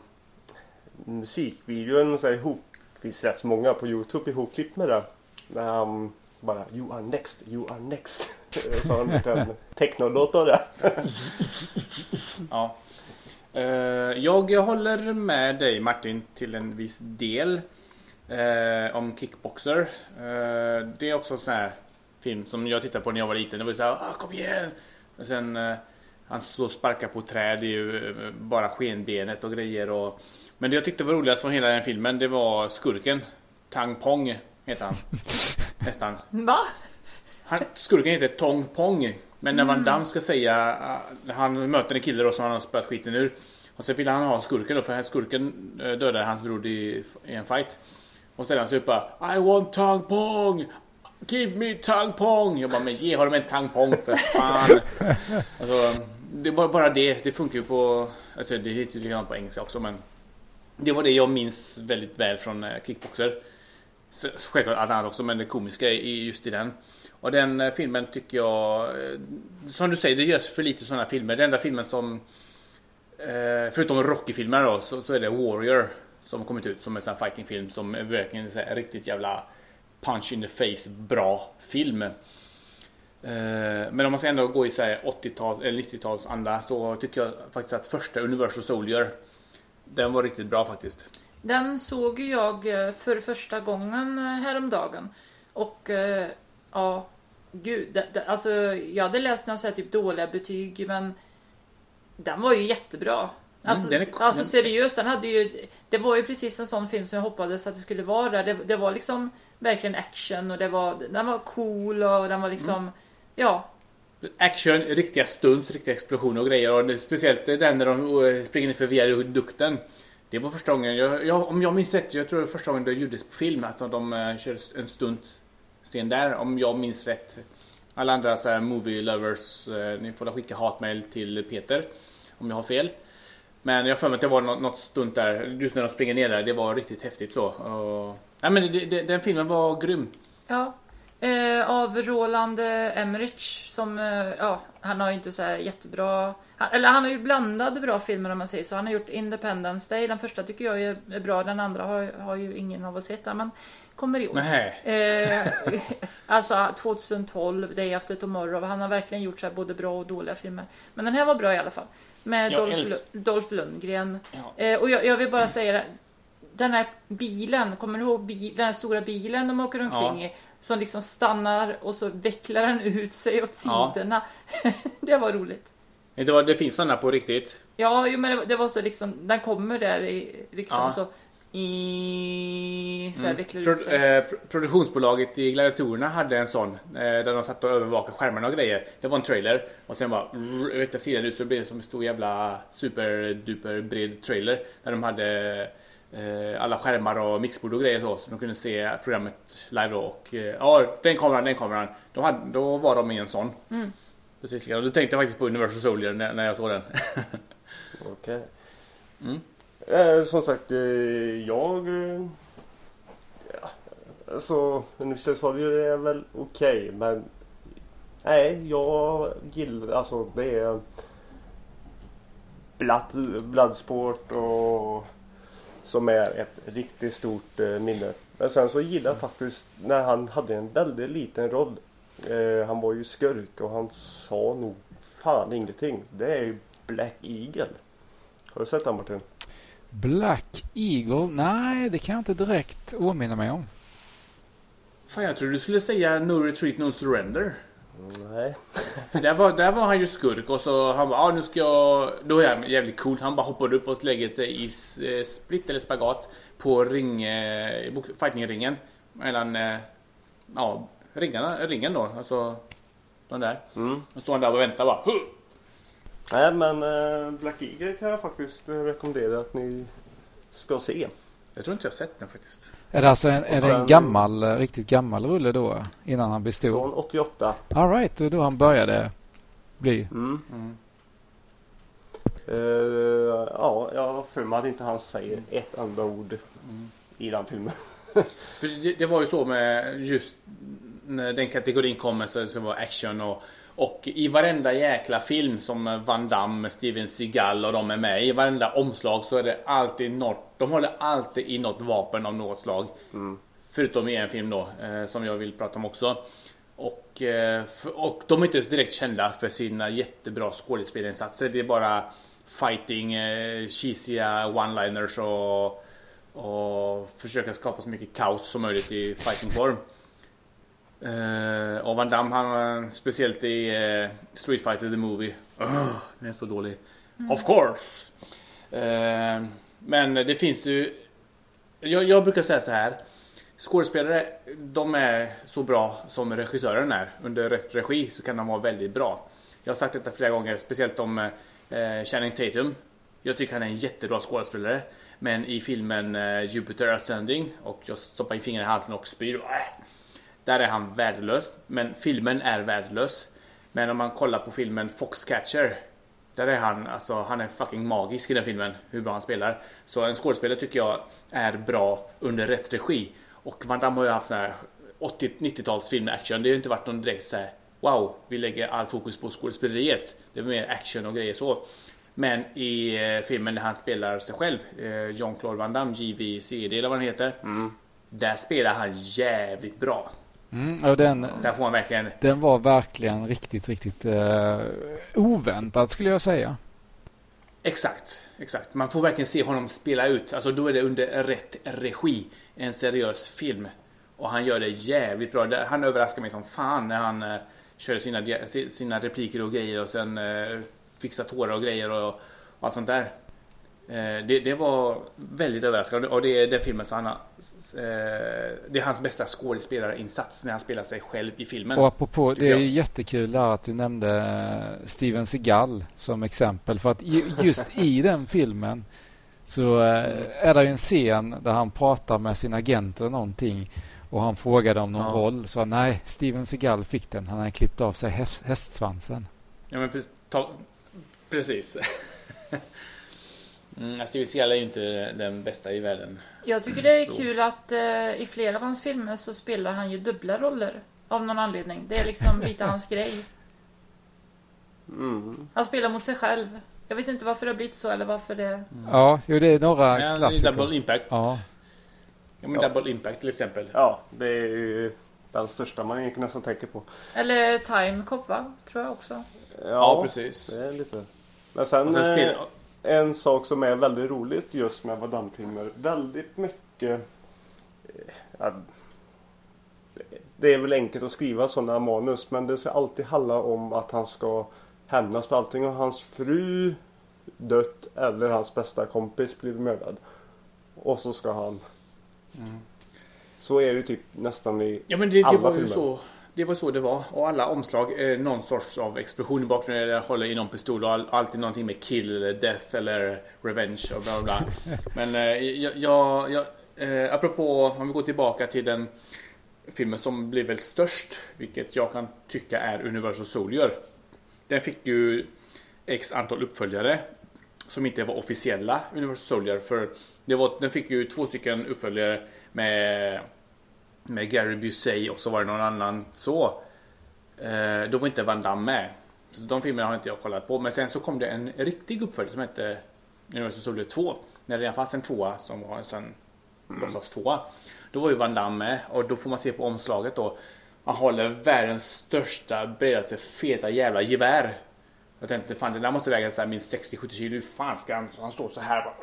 musikvideo, här, ihop, det finns rätt så många på Youtube ihopklippt med det. Där han bara You are next, you are next. [laughs] Så har han gjort en technolåt av det. [laughs] Ja. Eh, jag håller med dig Martin till en viss del. Eh, om Kickboxer. Eh, det är också en sån här film som jag tittade på när jag var liten. Det var ju såhär, ah, kom igen! Och sen eh, han står och sparkar på träd, det är ju eh, bara skenbenet och grejer. Och... Men det jag tyckte var roligast från hela den filmen, det var skurken. Tang Pong heter han. [laughs] Nästan. Va? Han, skurken heter Tong Pong. Men när Van Damme ska säga, uh, han möter en kille då som han har spöat skiten ur. Och så vill han ha skurken då, för den här skurken uh, dödade hans bror i, i en fight. Och säger han så bara I want Tang Pong! Give me Tang Pong! Jag bara, men ge honom en Tang Pong för fan! [laughs] alltså, det var bara det, det funkar ju på, alltså det heter ju likadant på engelska också men Det var det jag minns väldigt väl från uh, Kickboxer. Självklart allt annat också, men det komiska är just i den. Och den eh, filmen tycker jag, eh, som du säger, det görs för lite sådana filmer. Den enda filmen som, eh, förutom Rocky-filmer då, så, så är det Warrior som har kommit ut som en sån här fightingfilm som är verkligen är en riktigt jävla punch in the face bra film. Eh, men om man ska ändå gå i 80-tal eller 90-tals anda så tycker jag faktiskt att första Universal Soldier den var riktigt bra faktiskt. Den såg ju jag eh, för första gången eh, häromdagen. Och ja, gud. Det, det, alltså, jag hade läst några så här typ dåliga betyg men den var ju jättebra. Alltså, den är- alltså seriöst, den hade ju... Det var ju precis en sån film som jag hoppades att det skulle vara. Det, det var liksom verkligen action och det var, den var cool och den var liksom... Ja, Action, riktiga stunts, riktiga explosioner och grejer. Och speciellt den när de eh, springer för viadukten. Det var första gången, jag, jag, om jag minns rätt, jag tror det var första gången det gjordes på film att de, de uh, körde en stunt scen där. Om jag minns rätt. Alla andra så här, movie lovers, eh, ni får skicka hatmail till Peter. Om jag har fel. Men jag har för mig att det var något, något stunt där, just när de springer ner där. Det var riktigt häftigt så. Och, nej men det, det, den filmen var grym. ja. Eh, av Roland eh, Emmerich som, eh, ja, han har ju inte så jättebra... Han, eller han har ju blandade bra filmer om man säger så. Han har gjort Independence Day. Den första tycker jag är, är bra. Den andra har, har ju ingen av oss sett. Men kommer i år. Nej. Eh, [laughs] alltså 2012, Day After Tomorrow. Han har verkligen gjort så här både bra och dåliga filmer. Men den här var bra i alla fall. Med Dolph, Dolph Lundgren. Ja. Eh, och jag, jag vill bara säga det. Den här bilen, kommer du ihåg bil, den här stora bilen de åker omkring Ja. i? Som liksom stannar och så vecklar den ut sig åt Ja. sidorna. [laughs] det var roligt. Det, var, det finns sådana på riktigt. Ja, jo, men det, var- det var så liksom, den kommer där i, liksom Ja. så i... Så här Mm. vecklar Pro, ut sig. eh, pro- produktionsbolaget i Gladiatorerna hade en sån. Eh, där de satt och övervakade skärmarna och grejer. Det var en trailer. Och sen bara rrr, veckla sidan ut så det blev som en stor jävla superduper bred trailer. Där de hade alla skärmar och mixbord och grejer så. Så de kunde se programmet live då. Och eh, ja, den kameran, den kameran. De hade, då var de i en sån. Mm. Precis. Och då tänkte jag faktiskt på Universal Soldier när, när jag såg den. [laughs] Okej. Mm. Eh, som sagt, eh, jag... Eh, ja, alltså, Universal Soldier är väl okej, men... Nej, jag gillar... Alltså, det är... Blood, Bloodsport och... Som är ett riktigt stort eh, minne. Men sen så gillar jag faktiskt när han hade en väldigt liten roll. Eh, han var ju skurk och han sa nog fan ingenting. Det är ju Black Eagle. Har du sett den Martin? Black Eagle? Nej, det kan jag inte direkt åminna mig om. Fan, jag trodde du skulle säga No Retreat No Surrender. Nej. [laughs] Där var, där var han ju skurk och så han bara ah, nu ska jag... Då är han jävligt coolt. Han bara hoppade upp och lägger sig i eh, split eller spagat på ring... eh, Fightingringen. Mellan... eh, Ja, ringarna, ringen då. Alltså... De där. Mm. Och står han där och väntar bara. Huh! Nej men eh, Black Eagle kan jag faktiskt rekommendera att ni ska se. Jag tror inte jag har sett den faktiskt. Är det alltså en, är det en sen- gammal, eh, riktigt gammal rulle då? Innan han blev stor? Från 88. All right, då han började bli. Mm. Mm. Eh, ja, jag har för mig att inte han säger ett enda ord Mm. i den filmen. För det, det var ju så med just när den kategorin kommer så, så var action och och i varenda jäkla film som Van Damme, Steven Seagal och de är med i varenda omslag så är det alltid något. De håller alltid i något vapen av något slag. Förutom i en film då eh, som jag vill prata om också. Och, eh, och de är inte direkt kända för sina jättebra skådespelarinsatser. Det är bara fighting, eh, cheesiga one-liners och, och försöka skapa så mycket kaos som möjligt i fightingform. Eh, och Van Damme, han, speciellt i eh, Street Fighter the Movie. Ugh, den är så dålig. Of course! Eh, men det finns ju... Jag, jag brukar säga så här. Skådespelare, de är så bra som regissören är. Under rätt regi så kan de vara väldigt bra. Jag har sagt detta flera gånger, speciellt om eh, Channing Tatum. Jag tycker han är en jättebra skådespelare. Men i filmen eh, Jupiter Ascending och jag stoppar in fingrarna i halsen och spyr. Äh, där är han värdelös. Men filmen är värdelös. Men om man kollar på filmen Foxcatcher. Där är han, alltså han är fucking magisk i den filmen. Hur bra han spelar. Så en skådespelare tycker jag är bra under rätt regi. Och Van Damme har ju haft sån här 80-90-tals film action. Det har ju inte varit någon direkt så här, Wow, vi lägger all fokus på skådespeleriet. Det är mer action och grejer så. Men i eh, filmen där han spelar sig själv, eh, Jean-Claude Van Damme, JVCD eller vad han heter. Där spelar han jävligt bra. Mm, och den, Där får han verkligen den var verkligen riktigt, riktigt eh, oväntad skulle jag säga. Exakt, exakt. Man får verkligen se honom spela ut. Alltså då är det under rätt regi. En seriös film. Och han gör det jävligt bra. Han överraskar mig som fan när han eh, kör sina, sina repliker och grejer och sen eh, fixar tårar och grejer och, och allt sånt där. Eh, det, det var väldigt överraskande och det är den filmen som han har, eh, Det är hans bästa skådespelarinsats när han spelar sig själv i filmen. Och apropå, det är ju jättekul där att du nämnde eh, Steven Seagal som exempel. För att ju- just i den filmen så är det ju en scen där han pratar med sin agent eller någonting. Och han frågade om någon Ja. roll. Så nej, Steven Seagal fick den. Han hade klippt av sig häst, hästsvansen. Ja men ta, precis. [laughs] mm, Steven Seagal är ju inte den bästa i världen. Jag tycker det är Så. kul att eh, i flera av hans filmer så spelar han ju dubbla roller. Av någon anledning. Det är liksom lite hans [laughs] grej. Mm. Han spelar mot sig själv. Jag vet inte varför det har blivit så eller varför det... Ja, jo, det är några Ja, klassiker. Double Impact. Ja. Ja, men Ja. Double Impact till exempel. Ja, det är ju den största man egentligen nästan tänker på. Eller Time Cop va? Tror jag också. Ja, precis. Det är lite. Men sen, Och sen eh. En sak som är väldigt roligt just med Van Damme-filmer. Väldigt mycket... eh, ja, det är väl enkelt att skriva sådana manus men det ska alltid handla om att han ska hämnas för allting och hans fru dött eller hans bästa kompis blivit mördad. Och så ska han... Mm. Så är det typ nästan i Ja men det, det alla var ju filmer. så det var så det var. Och alla omslag, eh, någon sorts av explosion i bakgrunden eller håller i någon pistol och all, alltid någonting med kill eller death eller revenge och bla bla bla. [laughs] Men eh, jag, jag, jag eh, apropå om vi går tillbaka till den filmen som blev väl störst, vilket jag kan tycka är Universal Soldier. Den fick ju x antal uppföljare som inte var officiella Universal Soldier för det var, den fick ju två stycken uppföljare med med Gary Busey och så var det någon annan så. Eh, då var inte Van Damme med. Så de filmerna har inte jag kollat på. Men sen så kom det en riktig uppföljare som hette Universal Soldier 2. När det redan fanns en tvåa som var en sån låtsas tvåa. Då var ju Van Damme med och då får man se på omslaget då. Han håller världens största, bredaste, feta jävla gevär. Jag tänkte fan det där måste väga minst 60-70 kilo. Hur fan ska han, han står så här bara.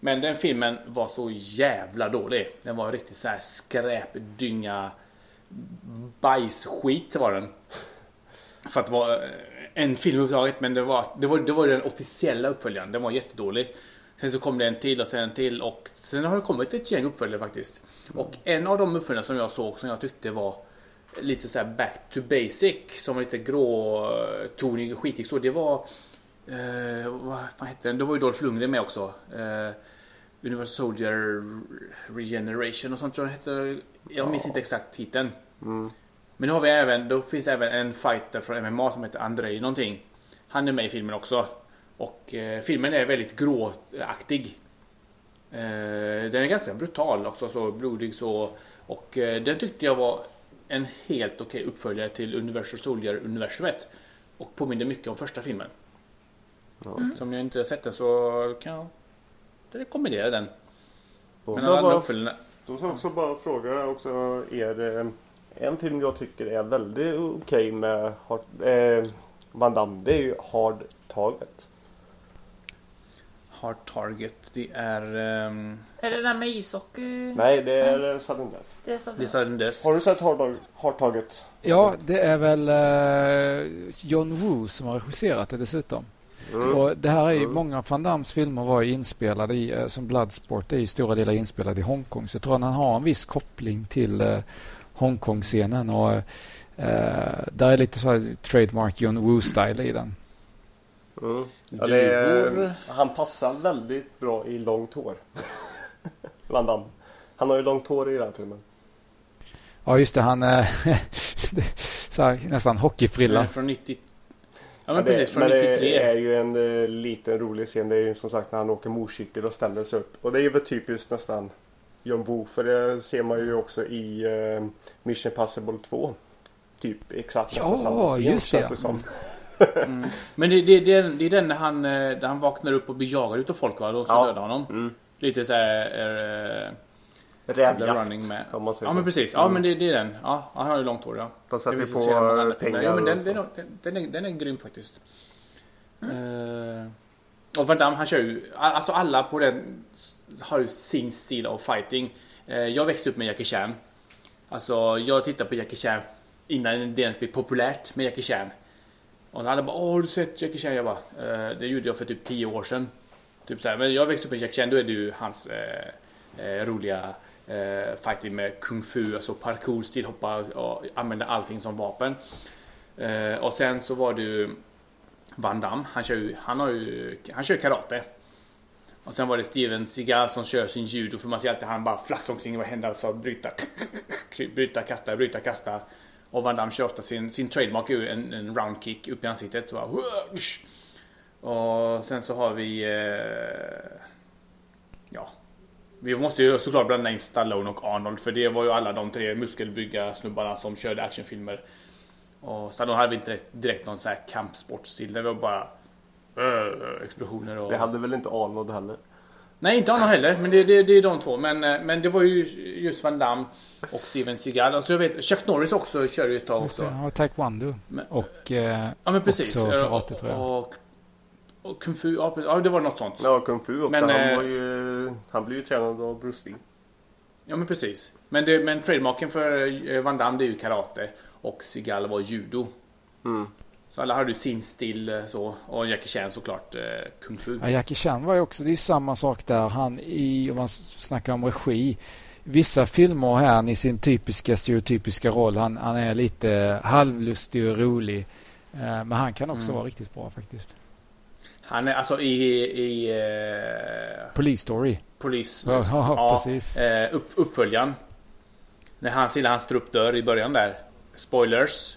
Men den filmen var så jävla dålig. Den var riktigt så här skräpdynga bajsskit var den. För att det var eh, en film överhuvudtaget men det var, det var, det var den officiella uppföljaren. Den var jättedålig. Sen så kom det en till och sen en till och sen har det kommit ett gäng uppföljare faktiskt. Och en av de uppföljarna som jag såg som jag tyckte var lite så här back to basic som var lite gråtonig eh, och skitig så det var eh, vad fan hette den? Då var ju Dolph Lundgren med också. Eh, Universal Soldier Regeneration och sånt tror jag hette. Jag minns inte exakt titeln. Mm. Men då har vi även, då finns även en fighter från MMA som heter Andrei någonting. Han är med i filmen också. Och eh, filmen är väldigt gråaktig. Eh, den är ganska brutal också, så blodig så. Och eh, den tyckte jag var en helt okej uppföljare till Universal Soldier-universumet. Och påminner mycket om första filmen. Ja. Så om ni inte har sett den så kan jag rekommendera den. Då Men alla bara uppföljarna... Då ska jag också bara fråga också er. En film jag tycker är väldigt okej med hard, eh, Van Damme. Det är ju Hard Target. Hard Target, det är... Um, Är det den med ishockey? Nej, det är mm. Sudden Death. Det är så det är Sudden Death. Har du sett Hard, hard Target? Ja, det är väl eh, John Woo som har regisserat det dessutom. Mm. Och det här är ju Mm. många av Van Dams filmer var ju inspelade i, eh, som Bloodsport är ju stora delar inspelade i Hongkong. Så jag tror att han har en viss koppling till eh, Hongkong-scenen och eh, där är lite så här trademark John Woo-style i den. Mm. Ja, är, Han passar väldigt bra i långt hår. [laughs] Van Damme. Han har ju långt hår i den filmen. Ja, just det. Han är [laughs] så här, nästan Den hockeyfrilla. är från 90... Ja men det, precis, från men 93. det är ju en eh, liten rolig scen. Det är ju som sagt när han åker motorcykel och ställer sig upp. Och det är ju väl typiskt nästan John Woo. För det ser man ju också i eh, Mission Impossible 2. Typ exakt Ja, samma scen just känns det. som. Mm. Men det, det, det, är, det är den när han, eh, där han vaknar upp och blir jagad utav folk va? De ska Ja. döda honom. Mm. Lite såhär... Eh, The Rävjakt. Running Man. Om man säger Ja så. men precis. Ja Mm. men det, det är den. Ja, han har ju långt hår ja. De sätter finns på pengar. Ja men den, den, den, är, den är grym faktiskt. Eh, och Van Damme han kör ju... Alltså alla på den har ju sin stil av fighting. Eh, jag växte upp med Jackie Chan. Alltså jag tittade på Jackie Chan innan det ens blev populärt med Jackie Chan. Och alla bara Åh har du sett Jackie Chan? Jag bara eh, Det gjorde jag för typ 10 år sedan. Typ så här. Men jag växte upp med Jackie Chan då är det ju hans eh, eh, roliga eh, fighting med kung fu, alltså parkour, stilhoppa och använda allting som vapen. Eh, och sen så var det ju Van Damme, han kör ju, han har ju, han kör karate. Och sen var det Steven Seagal som kör sin judo för man ser alltid han bara flaxar omkring vad händer så bryta, [laughs] bryta, kasta, bryta, kasta. Och Van Damme kör ofta sin, sin trademark är en, en round kick upp i ansiktet. Bara, och sen så har vi eh, vi måste ju såklart blanda in Stallone och Arnold för det var ju alla de tre muskelbygga snubbarna som körde actionfilmer. Och Stallone hade vi inte direkt, direkt någon sån här kampsportstil. Det var bara uh, explosioner och... Det hade väl inte Arnold heller? Nej, inte Arnold heller, men det, det, det är de två. Men, eh, men det var ju just Van Damme och Steven Seagal. Alltså jag vet, Chuck Norris också körde ju ett tag också. Ja, taekwondo. Men- Och eh, Ja men precis. också karate tror jag. Och, och kung fu, ja, det var något sånt. Ja, Kung Fu också. Men, han, eh, var ju, han blev ju tränad av Bruce Lee. Ja men precis. Men, det, men trademarken för eh, Van Damme det är ju karate och Seagal var judo. Mm. Så alla hade ju sin stil eh, så. Och Jackie Chan såklart eh, kung fu. Ja, Jackie Chan var ju också, det är samma sak där. Han i, om man snackar om regi. Vissa filmer har han i sin typiska stereotypiska roll. Han, han är lite halvlustig och rolig. Eh, Men han kan också Mm. vara riktigt bra faktiskt. Han är alltså i, i eh, Police Story. polis... Ja, ja, precis. Eh, upp, uppföljaren. När hans lilla hans trupp dör i början där. Spoilers.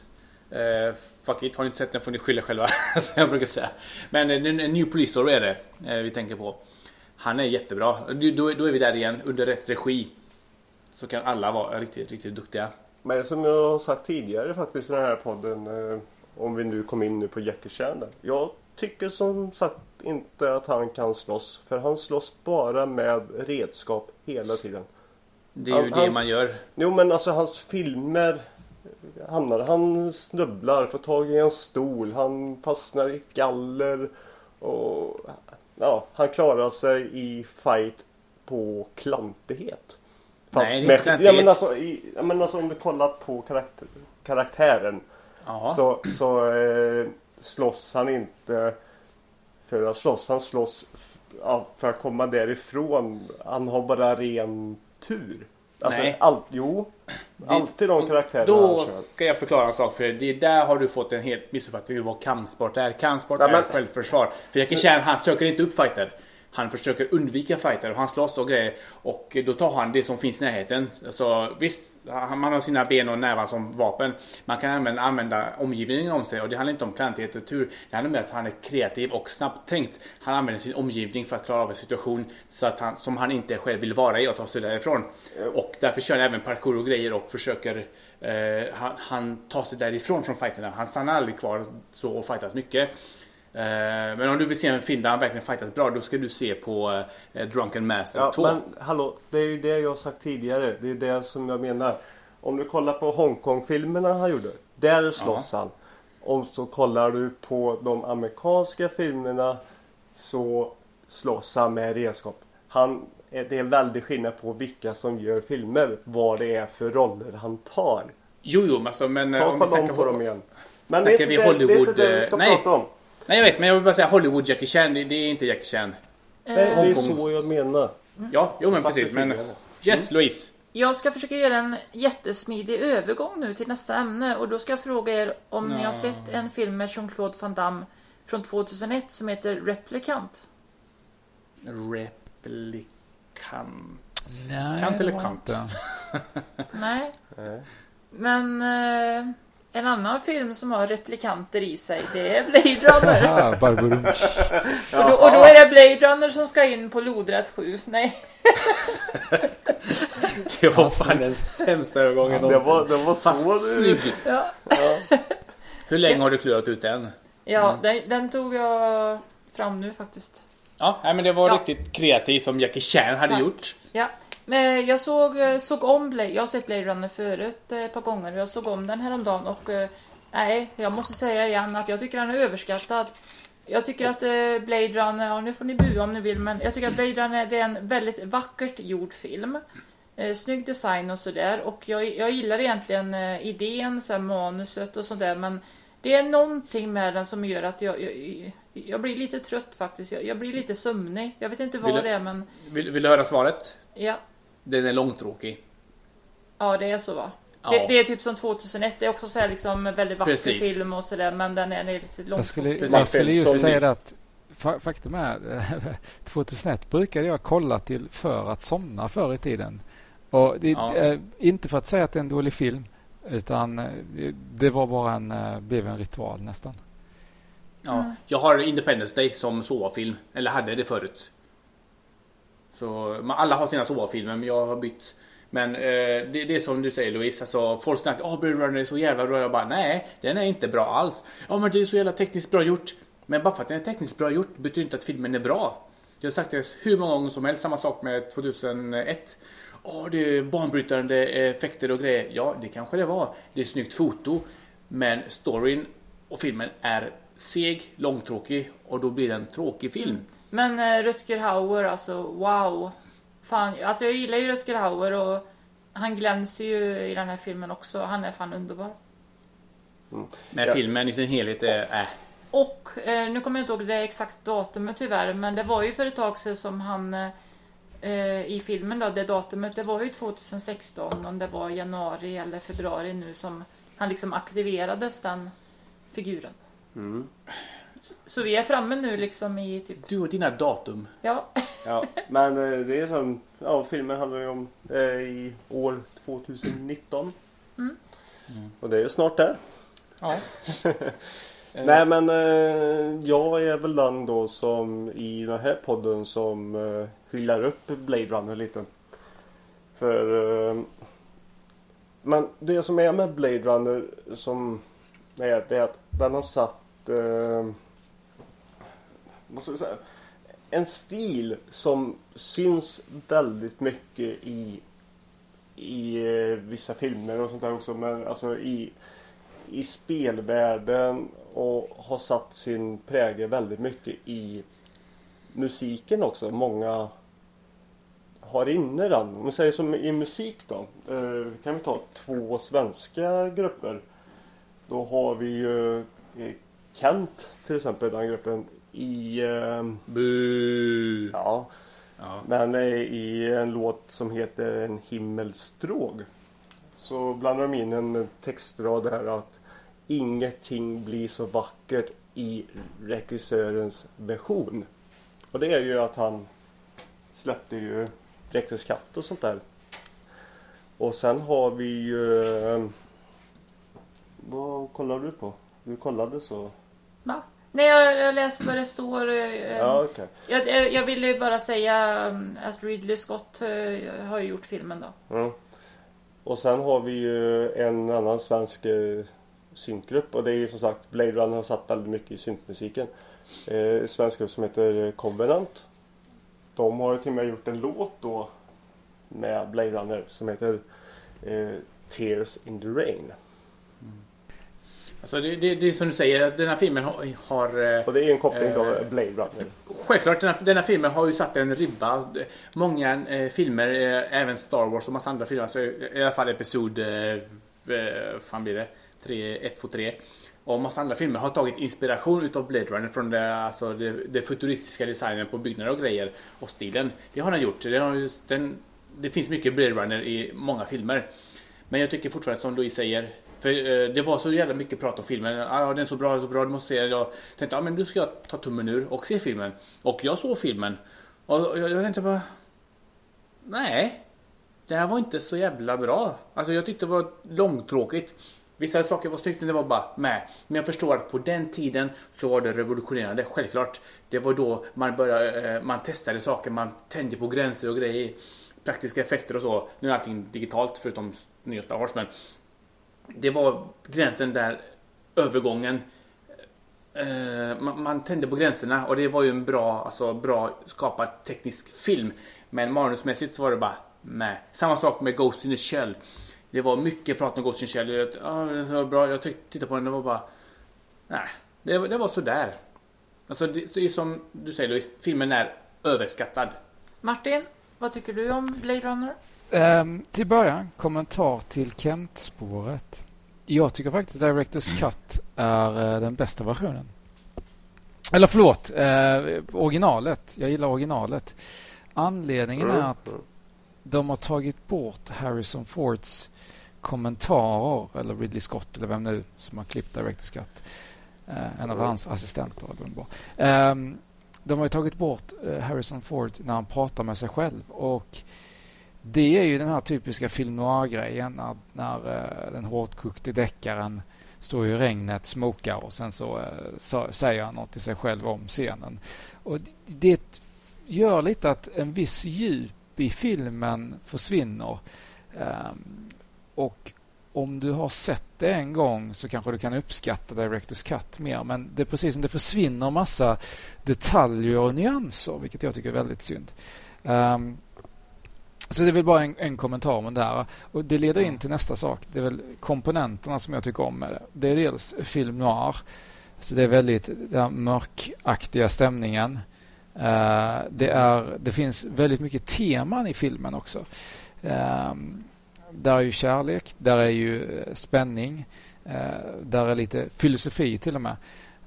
Eh, fuck it, har ni inte sett den får ni skylla själva. [laughs] som jag brukar säga. Men eh, en, en ny Police Story är det eh, vi tänker på. Han är jättebra. Då, då då är vi där igen, under rätt regi. Så kan alla vara riktigt, riktigt duktiga. Men som jag har sagt tidigare faktiskt i den här podden. Eh, om vi nu kom in nu på Jackie Chan. Jag tycker som sagt inte att han kan slåss. För han slåss bara med redskap hela tiden. Det är ju Han- det hans- man gör. Jo men alltså hans filmer hamnar, han snubblar, får tag i en stol, han fastnar i galler och ja, han klarar sig i fight på klantighet. Nej, det är med, ja, klantighet. men alltså, i, ja, men alltså om du kollar på karaktär, karaktären Ja. så, så eh, slåss han inte för att slåss. Han slåss för att komma därifrån. Han har bara ren tur. Alltså, Nej. allt, jo. alltid de karaktärerna Då ska jag förklara en sak för dig. Det där har du fått en helt missuppfattning hur vad kampsport är. Kampsport Ja, är men- självförsvar. För Jackie Chan han söker inte upp fighter. Han försöker undvika fighter och han slåss och grejer. Och då tar han det som finns i närheten. Så visst, man har sina ben och nävar som vapen. Man kan även använda omgivningen om sig och det handlar inte om klantighet och tur. Det handlar om att han är kreativ och snabbt tänkt. Han använder sin omgivning för att klara av en situation så att han, som han inte själv vill vara i och ta sig därifrån. Och därför kör han även parkour och grejer och försöker eh, han, han tar sig därifrån från fighterna. Han stannar aldrig kvar så och fightas mycket. Eh, men om du vill se en film där han verkligen fightas bra då ska du se på eh, Drunken Master Ja, 2. men hallå, det är ju det jag har sagt tidigare. Det är det som jag menar. Om du kollar på Hongkong-filmerna han gjorde. Där slåss han. Om så kollar du på de amerikanska filmerna så slåss han med redskap. Han, det är en väldig skillnad på vilka som gör filmer. Vad det är för roller han tar. Jo, jo, alltså, men eh, Ta om vi snackar på dem igen. Men snackar vi det, det är inte det vi ska eh, nej. prata om. Nej, jag vet, men jag vill bara säga Hollywood Jackie Chan, det, det är inte Jackie Chan. Nej, det är så jag menar. Ja, jo men precis. Men yes, Louise. Jag ska försöka göra en jättesmidig övergång nu till nästa ämne och då ska jag fråga er om ni har sett en film med Jean-Claude Van Damme från 2001 som heter Replicant. Replikant. Nej, Kant eller kant? Nej. men eh, en annan film som har replikanter i sig det är Blade Runner. [laughs] Ah, Barbarum. och, då, och då är det Blade Runner som ska in på lodrätt 7. Nej, [laughs] Det var fan den sämsta övergången Det var, det var Fast så du... snygg. ja, [laughs] Hur länge har du klurat ut den? ja den, den tog jag fram nu faktiskt. Ja, men det var Ja. riktigt kreativt som Jackie Chan hade Tack. gjort. Ja, men jag såg, eh, såg om Blade, jag har sett Blade Runner förut eh, ett par gånger och jag såg om den häromdagen och eh, nej, jag måste säga igen att jag tycker den är överskattad. Jag tycker att Blade Runner, ja nu får ni bua om ni vill, men jag tycker att Blade Runner det är en väldigt vackert gjord film. Eh, snygg design och sådär och jag, jag gillar egentligen idén, så här, manuset och sådär men det är någonting med den som gör att jag, jag, jag blir lite trött faktiskt. Jag, jag blir lite sömnig. Jag vet inte vad Vill det är men Vill, vill du höra svaret? ja. Den är långtråkig. Ja, det är så va? Ja. Det, det är typ som 2001. Det är också så här liksom väldigt vacker Precis. film och sådär. Men den är, den är lite Jag långt. skulle, Precis. jag skulle just säga det att fa- faktum är [laughs] 2001 brukade jag kolla till för att somna förr i tiden. Och det, Ja. eh, inte för att säga att det är en dålig film utan eh, det var bara en, eh, blev en ritual nästan. Ja. Mm. Jag har Independence Day som sovafilm. Eller hade det förut. Så man, alla har sina sovfilmer men jag har bytt. Men eh, det, det är som du säger Louise, alltså, folk snackar om oh, Blade Runner är så jävla bra. Jag bara nej, den är inte bra alls. Ja men det är så jävla tekniskt bra gjort. Men bara för att den är tekniskt bra gjort betyder inte att filmen är bra. Jag har sagt det hur många gånger som helst, samma sak med 2001. Åh, det är banbrytande effekter och grejer. Ja, det kanske det var. Det är snyggt foto. Men storyn och filmen är seg, långtråkig och då blir det en tråkig film. Mm. Men eh, Rutger Hauer, alltså wow. Fan, alltså jag gillar ju Rutger Hauer och han glänser ju i den här filmen också. Han är fan underbar. Mm. Men ja. filmen i sin helhet är äh. Och eh, nu kommer jag inte ihåg det exakt datumet tyvärr, men det var ju för ett tag sedan som han eh, i filmen då, det datumet, det var ju 2016 om det var januari eller februari nu som han liksom aktiverades den figuren. Mm. Så, vi är framme nu liksom i typ... Du och dina datum. Ja. [laughs] ja men eh, det är som, ja filmen handlar ju om eh, i år 2019. Mm. Mm. Och det är snart där. Ja. [laughs] Nej men eh, jag är väl den då som i den här podden som eh, hyllar upp Blade Runner lite. För eh, Men det som är med Blade Runner som är, det är att den har satt eh, vad ska jag säga, en stil som syns väldigt mycket i i eh, vissa filmer och sånt där också men alltså i i spelvärlden och har satt sin prägel väldigt mycket i musiken också. Många har inne den. Om vi säger som i musik då. Eh, kan vi ta två svenska grupper. Då har vi ju eh, Kent till exempel, den gruppen. I... Eh, Bu. Ja. ja. Men i en låt som heter En himmelstråg. Så blandar de in en textrad här att ingenting blir så vackert i regissörens version. Och det är ju att han släppte ju Dräktens katt och sånt där. Och sen har vi ju... Eh, vad kollar du på? Du kollade så... Va? Nej, jag, jag läser vad det står. Eh, ja, okay. jag, jag, jag ville ju bara säga um, att Ridley Scott eh, har gjort filmen då. Mm. Och sen har vi ju en annan svensk syntgrupp och det är ju som sagt Blade Runner har satt väldigt mycket i syntmusiken. Eh, svensk grupp som heter Covenant. De har ju till och med gjort en låt då med Blade Runner som heter eh, Tears in the Rain. Alltså det, det, det, är som du säger, den här filmen har... har eh, och det är en koppling eh, till Blade Runner. Självklart, den här, den här, filmen har ju satt en ribba. Många eh, filmer, eh, även Star Wars och massa andra filmer, alltså, i alla fall Episod... Eh, fan blir det? 3, 1, 2, 3 och massa andra filmer har tagit inspiration utav Blade Runner från det, alltså det, det futuristiska designen på byggnader och grejer och stilen. Det har den gjort. Det, har just, den, det finns mycket Blade Runner i många filmer. Men jag tycker fortfarande som Louise säger för eh, det var så jävla mycket prat om filmen. Ah, den är så bra, så bra, du måste se den. Jag tänkte, ja ah, men nu ska jag ta tummen ur och se filmen. Och jag såg filmen. Och jag, jag tänkte bara... Nej. Det här var inte så jävla bra. Alltså jag tyckte det var långtråkigt. Vissa saker var snyggt men det var bara med. Men jag förstår att på den tiden så var det revolutionerande, självklart. Det var då man började, eh, man testade saker, man tände på gränser och grejer. Praktiska effekter och så. Nu är allting digitalt förutom nya Star Wars men det var gränsen där övergången eh, man, man tände på gränserna och det var ju en bra, alltså bra skapad teknisk film. Men manusmässigt så var det bara med. Samma sak med Ghost in the Shell. Det var mycket prat om Ghost in the Shell. Jag, ah, den var bra. Jag tittade på den. Det var bara... Nej, det, det var sådär. Alltså det, det är som du säger Louise. Filmen är överskattad. Martin, vad tycker du om Blade Runner? Um, till början, kommentar till Kent-spåret. Jag tycker faktiskt Directors Cut är uh, den bästa versionen. Eller förlåt, uh, originalet. Jag gillar originalet. Anledningen är att de har tagit bort Harrison Fords kommentarer, eller Ridley Scott eller vem nu som har klippt Director's Cut. Eh, en av hans assistenter. Eh, de har tagit bort Harrison Ford när han pratar med sig själv. Och det är ju den här typiska film noir-grejen när, när den hårdkokte deckaren står i regnet, smokar och sen så, eh, så säger han något till sig själv om scenen. Och det, gör lite att en viss djup i filmen försvinner. Um, och om du har sett det en gång så kanske du kan uppskatta Directors Cut mer. Men det är precis som det försvinner massa detaljer och nyanser, vilket jag tycker är väldigt synd. Um, så det är väl bara en, en kommentar om det här. Och det leder in till nästa sak. Det är väl komponenterna som jag tycker om med det. Det är dels film noir. Så det är väldigt den mörkaktiga stämningen. Uh, det, är, det finns väldigt mycket teman i filmen också. Uh, där är ju kärlek, där är ju eh, spänning, uh, där är lite filosofi till och med.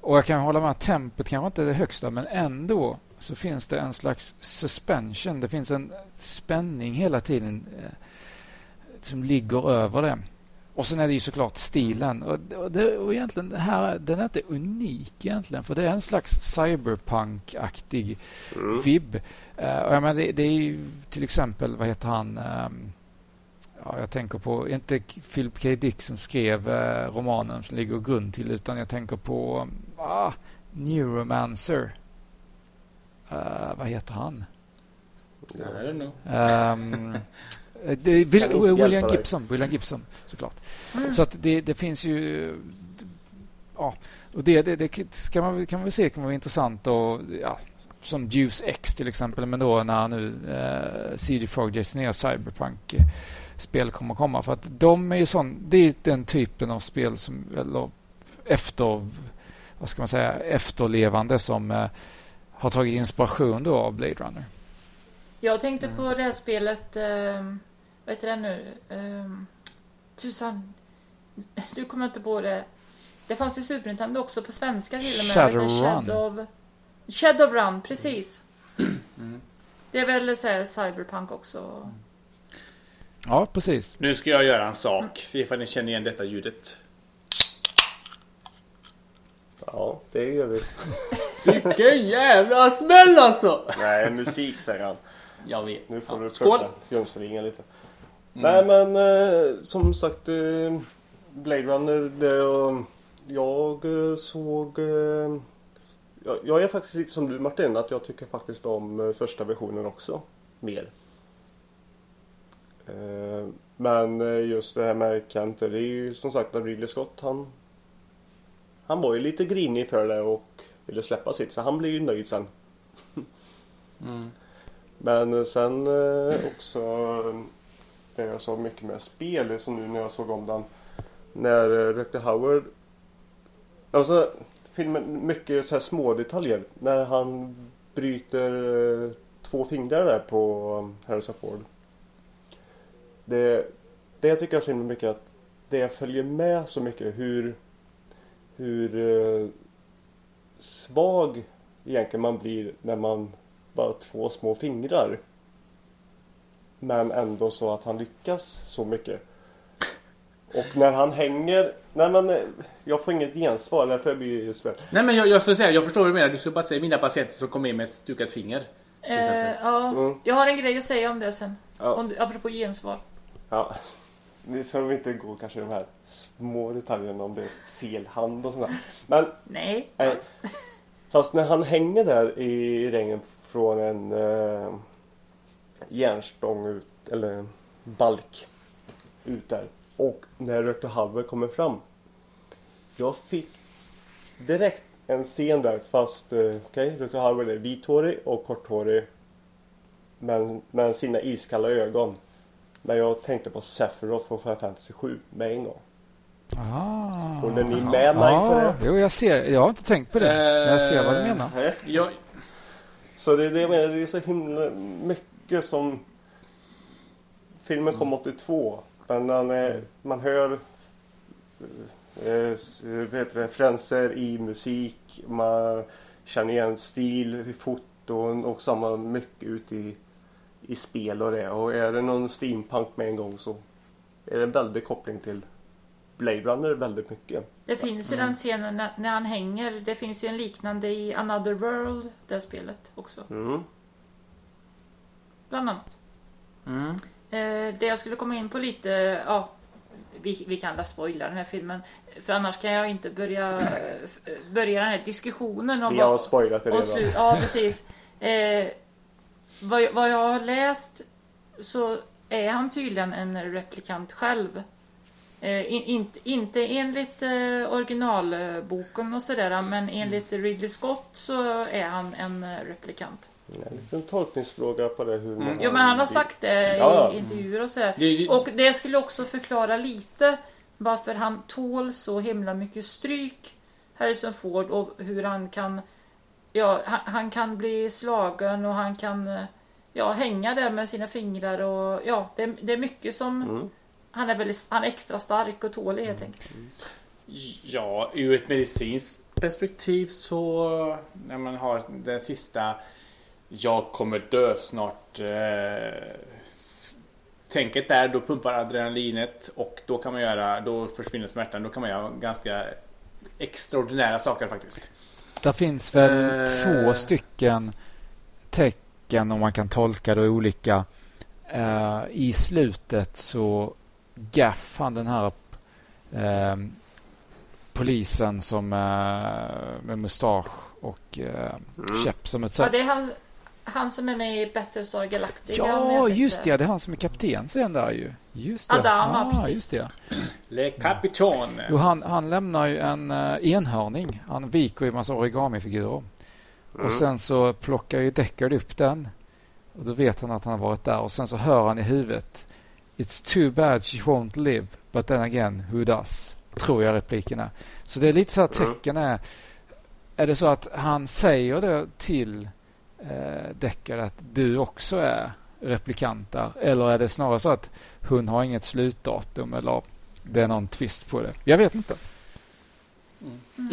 Och jag kan hålla med tempot kanske inte är det högsta men ändå så finns det en slags suspension. Det finns en spänning hela tiden eh, som ligger över det. Och sen är det ju såklart stilen. Och, och, det, och egentligen det här, den är inte unik egentligen för det är en slags cyberpunk-aktig mm. vibb. Uh, och jag menar, det, det, är ju till exempel, vad heter han? Um, ja, jag tänker på, inte Philip K. Dick som skrev uh, romanen som ligger grund till utan jag tänker på ah, Neuromancer Uh, vad heter han? I don't know. Um, det, [laughs] Will, William Gibson, William Gibson såklart. Mm. Så att det, det finns ju... Ja, och det, det, det ska man, kan man väl se kan vara intressant och ja, som Deuce X till exempel, men då när nu eh, CD Projekts nya Cyberpunk-spel kommer att komma. För att de är ju sån, det är den typen av spel som, eller efter, vad ska man säga, efterlevande som eh, har tagit inspiration då av Blade Runner. Jag tänkte mm. på det här spelet, eh, vad heter det nu? Eh, tusan, du kommer inte på det. Det fanns i Super Nintendo också på svenska till och med. Shadowrun. Shadow, Shadowrun, precis. Mm. Det är väl så här Cyberpunk också. Ja, precis. Nu ska jag göra en sak. Se ifall ni känner igen detta ljudet. Ja, det gör vi. [laughs] Vilken jävla smäll alltså! Nej, musik säger han. Jag vet. Nu får ja. du Skål! Jönssonligan lite. Mm. Nej men eh, som sagt eh, Blade Runner det, och jag eh, såg eh, jag, jag, är faktiskt lite som du Martin att jag tycker faktiskt om eh, första versionen också. Mer. Eh, men just det här med Kent det är ju som sagt att Ridley Scott han Han var ju lite grinig för det och ville släppa sitt. Så han blev ju nöjd sen. Mm. Men sen eh, också det jag såg mycket med spel, som nu när jag såg om den. När eh, Rutger Howard Alltså filmen, mycket så här små detaljer. När han bryter eh, två fingrar där på Harrison Ford. Det, det tycker jag så himla mycket att det följer med så mycket hur hur svag egentligen man blir när man bara två små fingrar. Men ändå så att han lyckas så mycket. Och när han hänger... Nej men jag får inget gensvar därför jag blir just Nej men jag, jag skulle säga, jag förstår vad du menar. Du skulle bara säga mina patienter som kommer in med ett stukat finger. Eh, ja, mm. jag har en grej att säga om det sen. Ja. Om, apropå gensvar. Ja. Nu ska vi inte gå kanske de här små detaljerna om det är fel hand och sådär. Men... Nej. Eh, Fast när han hänger där i regnen från en eh, järnstång ut, eller balk ut där. Och när Rötter Halver kommer fram. Jag fick direkt en scen där fast eh, okej, okay, Rötter Halver är vithårig och korthårig. Men med sina iskalla ögon. Men jag tänkte på Sephiroth från Final Fantasy 7 med en gång. Ah, Håller ni med mig ah, på det? Jo, jag ser. Jag har inte tänkt på det. Men jag ser vad du menar. Eh, jag... Så det är det jag menar. Det är så himla mycket som... Filmen kom 82. Men man, man hör eh, referenser i musik. Man känner igen stil i foton och samma mycket ut i, i spel och det. Och är det någon steampunk med en gång så är det en väldig koppling till Blade Runner väldigt mycket. Det finns ju mm. den scenen när, när, han hänger. Det finns ju en liknande i Another World, det spelet också. Mm. Bland annat. Mm. Eh, det jag skulle komma in på lite, ja, vi, vi kan la spoila den här filmen. För annars kan jag inte börja, börja den här diskussionen om... Vi har spoilat det redan. Ja, precis. [laughs] Eh, vad, vad jag har läst så är han tydligen en replikant själv. Eh, in, inte, inte enligt eh, originalboken och sådär men enligt Ridley Scott så är han en eh, replikant. En liten tolkningsfråga på det hur man Mm. Jo men han har sagt det i Ja, ja. intervjuer och sådär. Och det skulle också förklara lite varför han tål så himla mycket stryk, Harrison Ford, och hur han kan Ja, han, han kan bli slagen och han kan eh, ja, hänga där med sina fingrar och ja, det, det är mycket som Mm. han är väldigt, han är extra stark och tålig helt enkelt. Ja, ur ett medicinskt perspektiv så när man har den sista jag kommer dö snart eh, tänket där, då pumpar adrenalinet och då kan man göra, då försvinner smärtan, då kan man göra ganska extraordinära saker faktiskt. Där finns väl Eh. två stycken tecken om man kan tolka det olika. Eh, I slutet så Gaff, han den här eh, polisen som eh, med mustasch och eh, Mm. käpp som ett Ja, sätt. det är han, han som är med i Battlestar Galactica. Ja, just det. Det är han som är kapten sen där ju. Just det. Adam, ja, ah, precis. Just det. Le Capitan. Jo, han, han lämnar ju en uh, enhörning. Han viker ju en massa origamifigurer. Mm. Och sen så plockar ju Deckard upp den. Och då vet han att han har varit där. Och sen så hör han i huvudet. It's too bad she won't live. But then again, who does? Tror jag repliken är. Så det är lite så här tecken är. Är det så att han säger det till eh, Deckard att du också är replikant där? Eller är det snarare så att hon har inget slutdatum eller det är någon twist på det? Jag vet inte.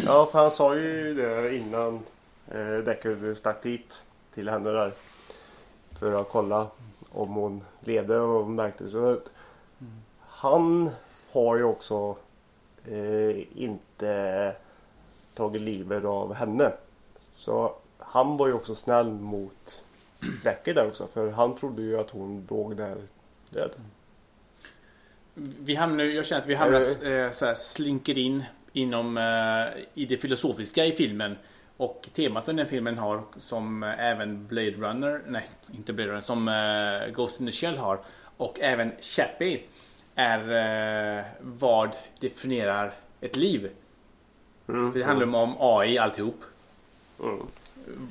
Ja, för han sa ju det innan eh, Deckard stack dit till henne där. För att kolla om hon levde och märkte så. att Han har ju också eh, inte tagit livet av henne. Så han var ju också snäll mot Deckard där också. För han trodde ju att hon låg där död. Vi hamnar, jag känner att vi hamnar eh, så här, slinker in inom eh, i det filosofiska i filmen. Och temat som den filmen har som även Blade Runner, nej inte Blade Runner, som eh, Ghost in the Shell har. Och även Chappie är vad definierar ett liv. Mm. För det handlar om, om AI alltihop. Mm.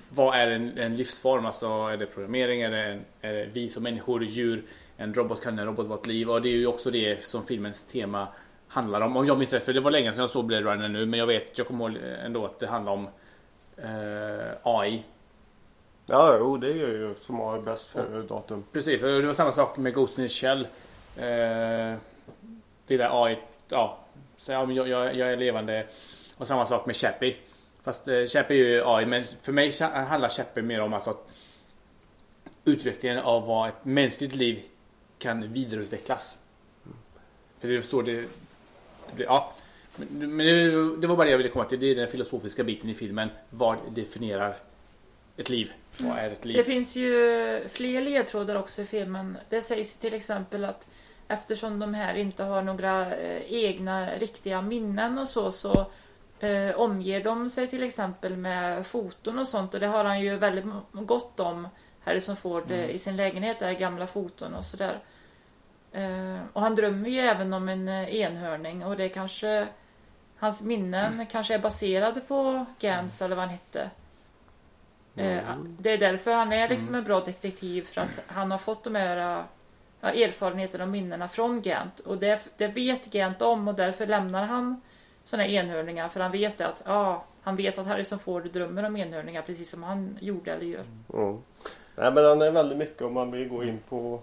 Vad är en, en livsform? Alltså är det programmering? Är det, en, är det vi som människor, djur? En robot kan en robot vara ett liv? Och det är ju också det som filmens tema handlar om. Om jag minns rätt, för det var länge sedan jag såg Blade Runner nu. Men jag vet, jag kommer ihåg ändå att det handlar om eh, AI. Ja, jo, det är ju som har bäst före datum. Precis, och det var samma sak med Ghost in the Shell. Eh, det där AI, ja. Så, ja men jag, jag, jag är levande. Och samma sak med Chappie. Fast eh, käpp är ju AI, men för mig handlar käpp mer om alltså att utvecklingen av vad ett mänskligt liv kan vidareutvecklas. För det förstår det, det blir, ja. Men, men det, det var bara det jag ville komma till. Det är den filosofiska biten i filmen. Vad definierar ett liv? Vad är ett liv? Det finns ju fler ledtrådar också i filmen. Det sägs ju till exempel att eftersom de här inte har några eh, egna riktiga minnen och så så eh, omger de sig till exempel med foton och sånt? Och det har han ju väldigt gott om Harrison Ford eh, i sin lägenhet, där gamla foton och sådär. Eh, och han drömmer ju även om en eh, enhörning. Och det kanske Hans minnen kanske är baserade på Gans eller vad han hette. Eh, Det är därför han är liksom en bra detektiv för att han har fått de här ja, erfarenheterna och minnena från Gant och det, det vet Gant om och därför lämnar han sådana enhörningar för han vet att ja, han vet att Harrison Ford drömmer om enhörningar precis som han gjorde eller gör. Mm. Nej men han är väldigt mycket om man vill gå in på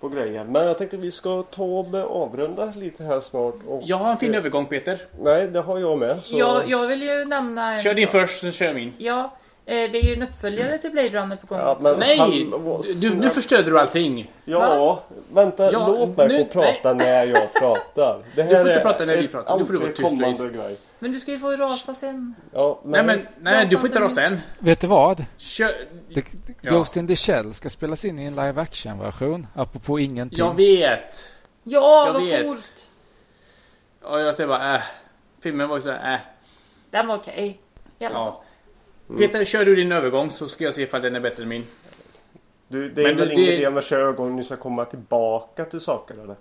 på grejer. Men jag tänkte vi ska ta och avrunda lite här snart. Och, Jag har en fin övergång Peter. Nej det har jag med. Så... Jag, jag vill ju nämna en Kör din sak. först, så kör jag min. Ja, det är ju en uppföljare till Blade Runner på gång Ja, men- Nej! Han Du, nu förstörde du allting. Ja, vänta Ja, låt mig nu- få prata när jag pratar. [laughs] Det här Du får inte är prata när vi pratar. Nu får du vara tyst, Louise. grej. Men du ska ju få rasa sen. Ja, Nej men, nej du får inte dra sen. Vet du vad? Kör. The, Ja. Ghost in the Shell ska spelas in i en live action-version. Apropå ingenting. Jag vet. Ja, Jag vad vet. coolt! Och jag säger bara äh. Filmen var ju såhär äh. Den var okej. I alla fall. Ja. Peter, kör du din övergång så ska jag se ifall den är bättre än min. Du, det är Men väl det- ingen det- idé med ögon ni ska komma tillbaka till saker eller?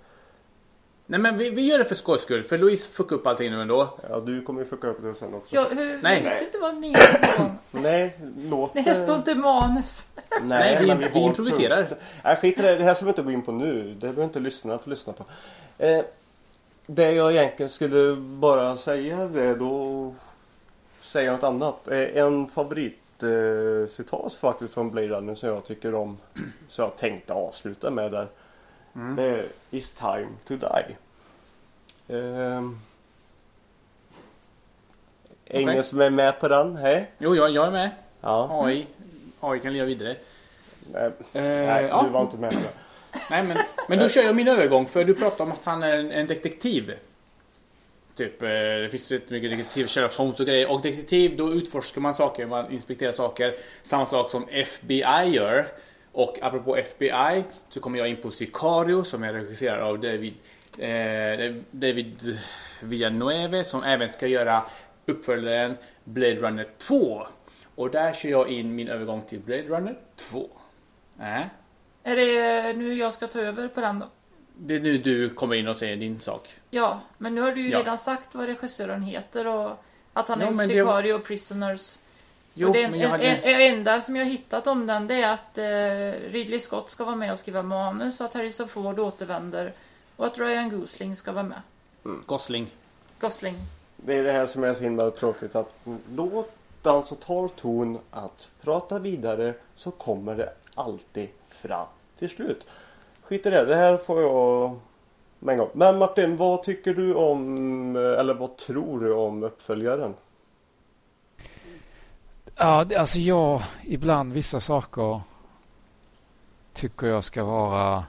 Nej men vi, vi gör det för skojs skull. För Louise fuckar upp allting nu ändå. Ja, du kommer ju fucka upp det sen också. Jag, hur, Nej. jag visste inte vad ni gjorde [clears throat] om. Nej, låt Det här står inte i manus. Nej, vi- men vi har improviserar. [laughs] Nej, skit i det. Det här ska vi inte gå in på nu. Det behöver inte lyssna få lyssna på. Eh, det jag egentligen skulle bara säga det då säga något annat. Eh, en favorit eh, faktiskt från Blade Runner som jag tycker om. [clears throat] Så jag tänkte avsluta med där. Mm. Det är It's time to die. Ehm. Ingen som är med på den? Hej? Jo, jag, jag är med. Ja. AI. AI kan leva vidare. Nej, Eh, nej ja. du var inte med. Nej men, men då kör jag min övergång för du pratar om att han är en, en detektiv. Typ, eh, det finns rätt mycket detektiv, Sherlock Holmes och grejer. Och detektiv, då utforskar man saker, man inspekterar saker. Samma sak som FBI gör. Och apropå FBI så kommer jag in på Sicario som är regisserad av David, eh, David Villanueva som även ska göra uppföljaren Blade Runner 2. Och där kör jag in min övergång till Blade Runner 2. Äh? Eh? Är det nu jag ska ta över på den då? Det är nu du kommer in och säger din sak. Ja, men nu har du ju Ja. redan sagt vad regissören heter och att han men det- Sicario och Prisoners. Jo, och det men jag hade... en, en, enda som jag har hittat om den det är att eh, Ridley Scott ska vara med och skriva manus, att Harrison Ford återvänder och att Ryan Gosling ska vara med. Gosling. Gosling. Det är det här som är så himla tråkigt att låt den som tar ton att prata vidare så kommer det alltid fram till slut. Skit i det, det här får jag med en gång. Men Martin, vad tycker du om, eller vad tror du om uppföljaren? Ja, alltså jag, ibland vissa saker tycker jag ska vara...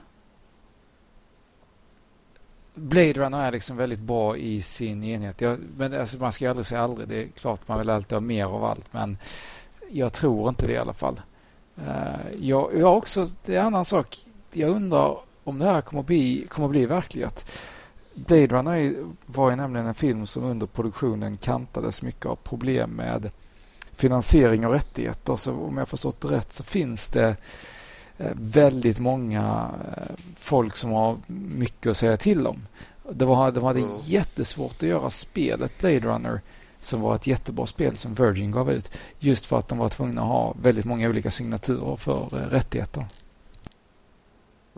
Blade Runner är liksom väldigt bra i sin enhet. Jag, men alltså man ska ju aldrig säga aldrig. Det är klart man vill alltid ha mer av allt. Men jag tror inte det i alla fall. Uh, jag, jag har också, det är en annan sak. Jag undrar om det här kommer bli, kommer bli verklighet. Blade Runner var ju nämligen en film som under produktionen kantades mycket av problem med finansiering och rättigheter. Så om jag förstått rätt så finns det eh, väldigt många eh, folk som har mycket att säga till om. Det var, de hade Mm. jättesvårt att göra spelet Blade Runner som var ett jättebra spel som Virgin gav ut. Just för att de var tvungna att ha väldigt många olika signaturer för eh, rättigheter.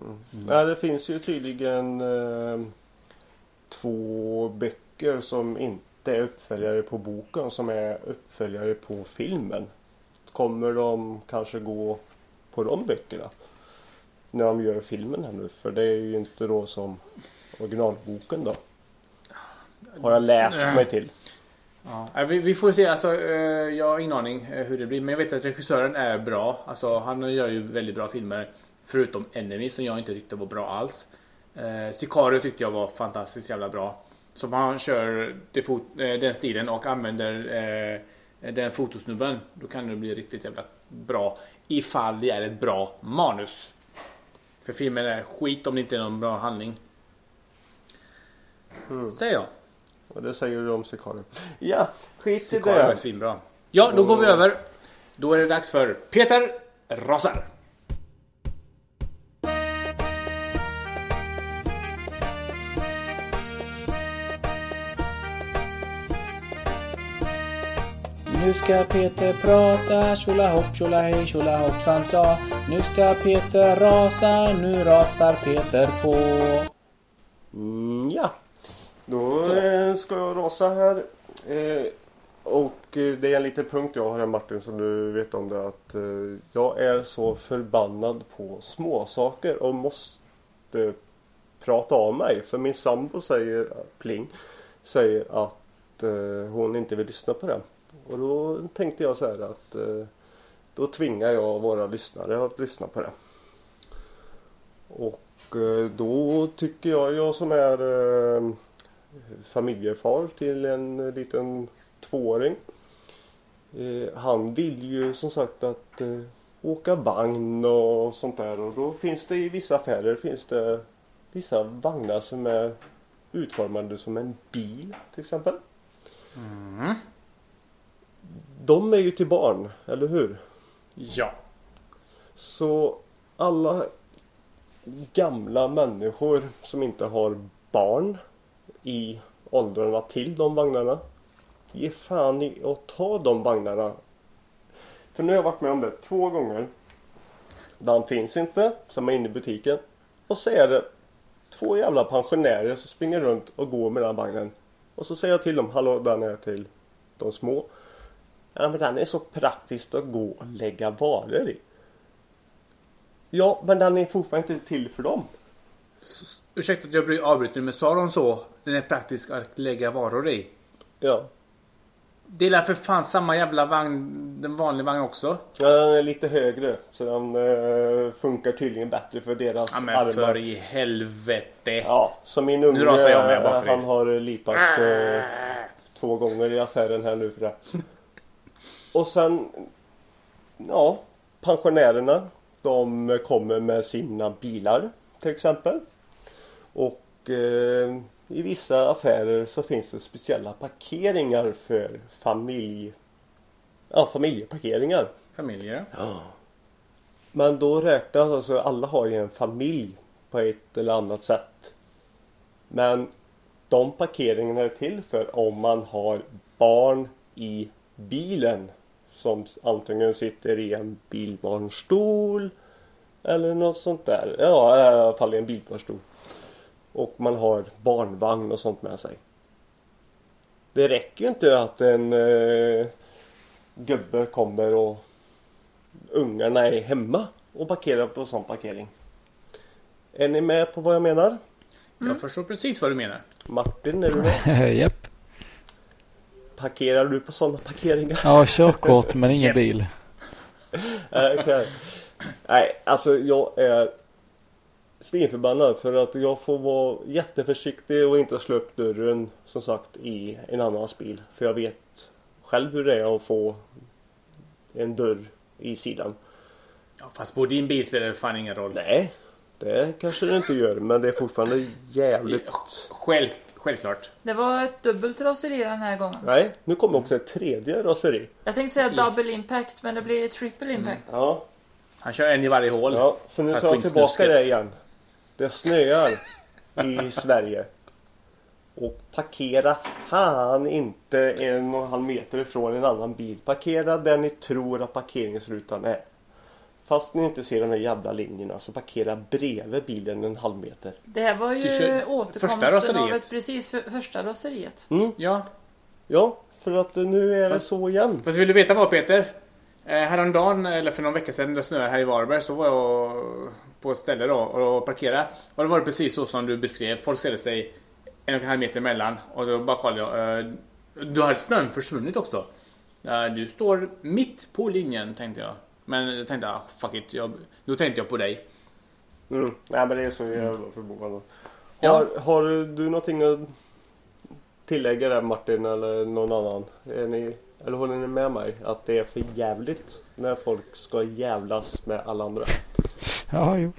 Mm. Ja, det finns ju tydligen eh, två böcker som inte är uppföljare på boken som är uppföljare på filmen. Kommer de kanske gå på de böckerna? När de gör filmen här nu. För det är ju inte då som originalboken då. Har jag läst mig till. Ja. Vi, vi får se, alltså, eh, jag har ingen aning eh, hur det blir. Men jag vet att regissören är bra. Alltså, han gör ju väldigt bra filmer. Förutom Enemy som jag inte tyckte var bra alls. Eh, Sicario tyckte jag var fantastiskt jävla bra. Så om han kör det eh, den stilen och använder eh, den fotosnubben. Då kan det bli riktigt jävla bra. Ifall det är ett bra manus. För filmen är skit om det inte är någon bra handling. Mm. Säger jag. Och det säger du om Sicario. Ja, skit i Sicario är det. svinbra. Ja, då går vi över. Då är det dags för Peter rasar. Nu ska Peter prata, tjolahopp tjolahej tjolahoppsan sa. Nu ska Peter rasa, nu rasar Peter på. Mm, ja. Då eh, ska jag rasa här. Eh, och eh, det är en liten punkt jag har här Martin som du vet om det att eh, jag är så förbannad på småsaker och måste prata av mig. För min sambo säger, pling, säger att hon inte vill lyssna på det. Och då tänkte jag så här att eh, då tvingar jag våra lyssnare att lyssna på det. Och eh, då tycker jag, jag som är eh, familjefar till en liten tvååring. Han vill ju som sagt att åka vagn och sånt där och då finns det i vissa affärer finns det vissa vagnar som är utformade som en bil till exempel. Mm. De är ju till barn, eller hur? Ja. Så alla gamla människor som inte har barn i åldrarna till de vagnarna. Ge fan i att ta de vagnarna. För nu har jag varit med om det två gånger. Den finns inte, som är inne i butiken. Och så är det två jävla pensionärer som springer runt och går med den vagnen. Och så säger jag till dem, hallå den är till de små. Ja men den är så praktiskt att gå och lägga varor i. Ja men den är fortfarande inte till för dem. S- Ursäkta att jag blir avbruten men sa de så? Den är praktisk att lägga varor i. Ja. Det är för fan samma jävla vagn, den vanliga vagn också? ja den är lite högre. Så den eh, funkar tydligen bättre för deras Ja men armar. för i helvete. Ja, så min unge jag med bara för han det. har lipat eh, två gånger i affären här nu för det. Och sen, ja, pensionärerna. De kommer med sina bilar till exempel. Och eh, i vissa affärer så finns det speciella parkeringar för familj, ja, familjeparkeringar. Familjer. Men då räknas alltså, alla har ju en familj på ett eller annat sätt. Men de parkeringarna är till för om man har barn i bilen. Som antingen sitter i en bilbarnstol eller något sånt där. Ja, i alla fall i en bilbarnstol. Och man har barnvagn och sånt med sig. Det räcker ju inte att en eh, gubbe kommer och ungarna är hemma och parkerar på sån parkering. Är ni med på vad jag menar? Jag förstår precis vad du menar. Martin, är du med? [laughs] Japp. Parkerar du på sådana parkeringar? Ja, körkort men ingen bil. [laughs] Nej, okej. Nej, alltså jag är svinförbannad för att jag får vara jätteförsiktig och inte slå upp dörren som sagt i en annans bil. För jag vet själv hur det är att få en dörr i sidan. Ja, fast på din bil spelar det fan ingen roll. Nej, det kanske det inte gör men det är fortfarande jävligt... Själv, självklart. Det var ett dubbelt raseri den här gången. Nej, nu kommer också ett tredje raseri. Jag tänkte säga double impact men det blir triple impact. Ja, Han kör en i varje hål. ja för nu tar jag tillbaka snusket. det igen. Det snöar i Sverige. Och parkera fan inte en och en halv meter ifrån en annan bil. Parkera där ni tror att parkeringsrutan är. Fast ni inte ser de här jävla linjerna så parkera bredvid bilen en halv meter. Det här var ju kör återkomsten av raseriet. ett precis för, första raseriet. Ja. Ja, för att nu är det Fast- så igen. Fast vill du veta vad Peter? Eh, häromdagen, eller för någon vecka sedan, det snöade här i Varberg, så var jag på ett ställe då och parkerade. Och det var precis så som du beskrev. Folk ställde sig en och en halv meter emellan och då bara kollade jag. Eh, då hade snön försvunnit också. Eh, du står mitt på linjen tänkte jag. Men jag tänkte, ah, fuck it. Jag, då tänkte jag på dig. Mm. Nej men det är så jävla förvånande. Ja. Har, har du någonting att tillägga där Martin eller någon annan? Är ni, eller håller ni med mig att det är för jävligt när folk ska jävlas med alla andra? Ja, jo.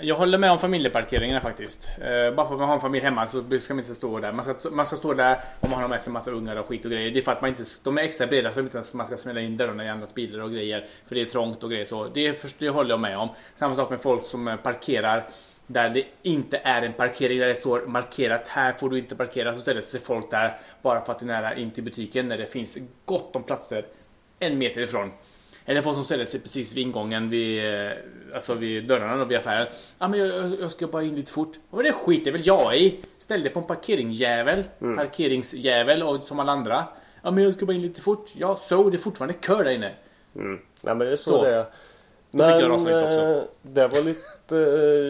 Jag håller med om familjeparkeringarna faktiskt. Eh, bara för att man har en familj hemma så ska man inte stå där. Man ska, man ska stå där om man har med sig en massa ungar och skit och grejer. Det är för att man inte, de är extra breda så att inte man ska smälla in dörrarna i andras bilar och grejer. För det är trångt och grejer så. Det, det håller jag med om. Samma sak med folk som eh, parkerar där det inte är en parkering där det står markerat här får du inte parkera så ställer sig folk där bara för att det är nära in till butiken när det finns gott om platser en meter ifrån. Eller folk som ställer sig precis vid ingången vid, eh, alltså vid dörrarna då, vid affären. Ja men jag, jag ska bara in lite fort. Ja, men det skiter väl jag i. Ställ dig på en parkeringsjävel. Parkeringsjävel och som alla andra. Ja men jag ska bara in lite fort. Ja så, det är fortfarande kö där inne. Nej men det är så, Så. det är. Men också. eh, det var lite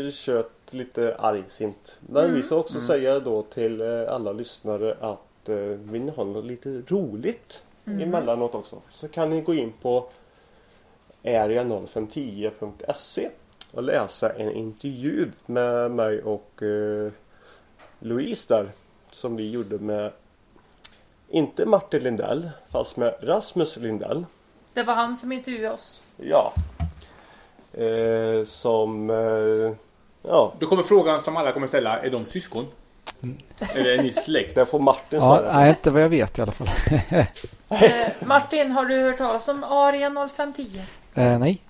eh, kött, lite argsint. Men vi ska också säga då till eh, alla lyssnare att eh, vill ni ha något lite roligt emellanåt också så kan ni gå in på area0510.se och läsa en intervju med mig och eh, Louise där som vi gjorde med inte Martin Lindell fast med Rasmus Lindell. Det var han som intervjuade oss. Ja. Eh, som... Eh, ja, Då kommer frågan som alla kommer ställa. Är de syskon? Eller är ni släkt? det får Martin Ja, svara. nej, inte vad jag vet i alla fall. Eh, Martin, har du hört talas om Aria 0510? Eh, nej.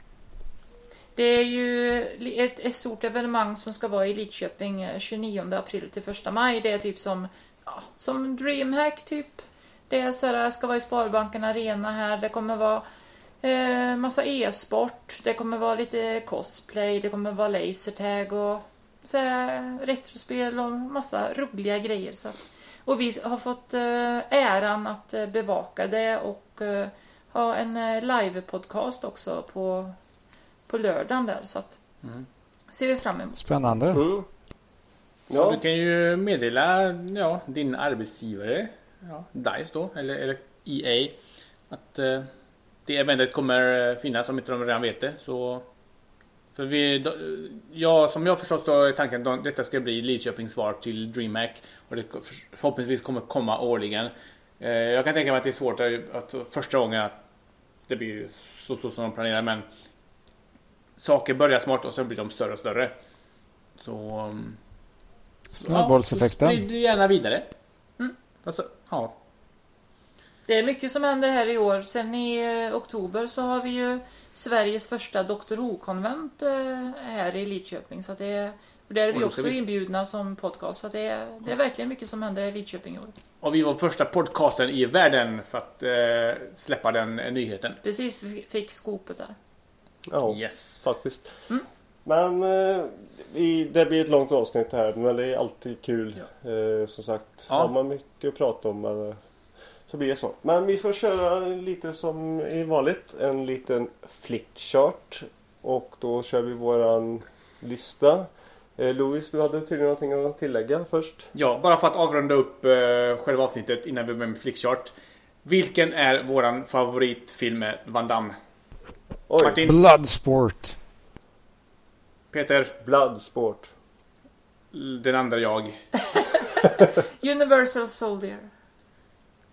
Det är ju ett, ett stort evenemang som ska vara i Lidköping eh, 29 april till 1 maj. Det är typ som, ja, som DreamHack typ. Det är så här, ska vara i Sparbanken Arena här. Det kommer vara eh, massa e-sport. Det kommer vara lite cosplay. Det kommer vara lasertag och så här, retrospel och massa roliga grejer. Så att, och vi har fått eh, äran att eh, bevaka det och eh, ha en eh, live-podcast också på, på lördagen där. Så att Mm. ser vi fram emot. Spännande. Mm. Så Ja, du kan ju meddela ja, din arbetsgivare, ja, DICE då, eller, eller EA, att eh, det eventet kommer eh, finnas om inte de redan vet det. Så, för vi, då, ja, som jag förstått så är tanken att detta ska bli Lidköpings svar till DreamHack och det för- förhoppningsvis kommer komma årligen. Eh, jag kan tänka mig att det är svårt att, att första gången att det blir så, så som de planerar men saker börjar smart och sen blir de större och större. Så um, Snöbollseffekten. Ja, sprid gärna vidare. Mm. Alltså, ja. Det är mycket som händer här i år. Sen i eh, oktober så har vi ju Sveriges första Dr Who-konvent eh, här i Lidköping. Så att det är, och där är vi också vi- inbjudna som podcast. Så det, är, det är verkligen mycket som händer i Lidköping i år. Och vi var första podcasten i världen för att eh, släppa den eh, nyheten. Precis, vi fick skopet där. ja Yes. faktiskt. Mm. Men eh, det blir ett långt avsnitt här men det är alltid kul. Eh, som sagt, Ja. har man mycket att prata om eller, så blir det så. Men vi ska köra lite som är vanligt. En liten flickchart. Och då kör vi våran lista. Eh, Louis, du hade tydligen någonting att tillägga först. Ja, bara för att avrunda upp eh, själva avsnittet innan vi börjar med flickchart. Vilken är våran favoritfilm med Van Damme? Oj, Martin, Bloodsport. Peter, Bloodsport. den andra jag. [laughs] Universal Soldier.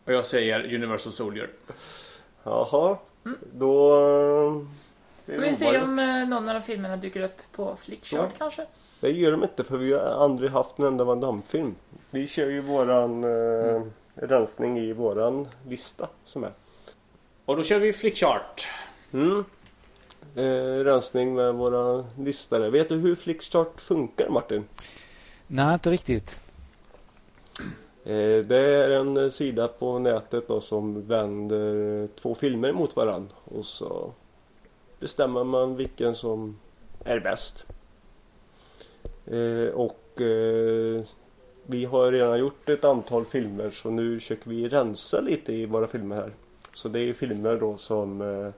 Och jag säger Universal Soldier. Jaha, då... eh, Får vi se om eh, någon av de filmerna dyker upp på Flickchart kanske? Det gör de inte för vi har aldrig haft en enda Van Damme-film. Vi kör ju våran eh, rensning i våran lista som är. Och då kör vi flickchart. Mm. Eh, rensning med våra listare. Vet du hur Flickstart funkar Martin? Nej, inte riktigt. Eh, det är en sida på nätet då som vänder två filmer mot varann. Och så bestämmer man vilken som är bäst. Eh, och eh, vi har redan gjort ett antal filmer så nu försöker vi rensa lite i våra filmer här. Så det är filmer då som eh,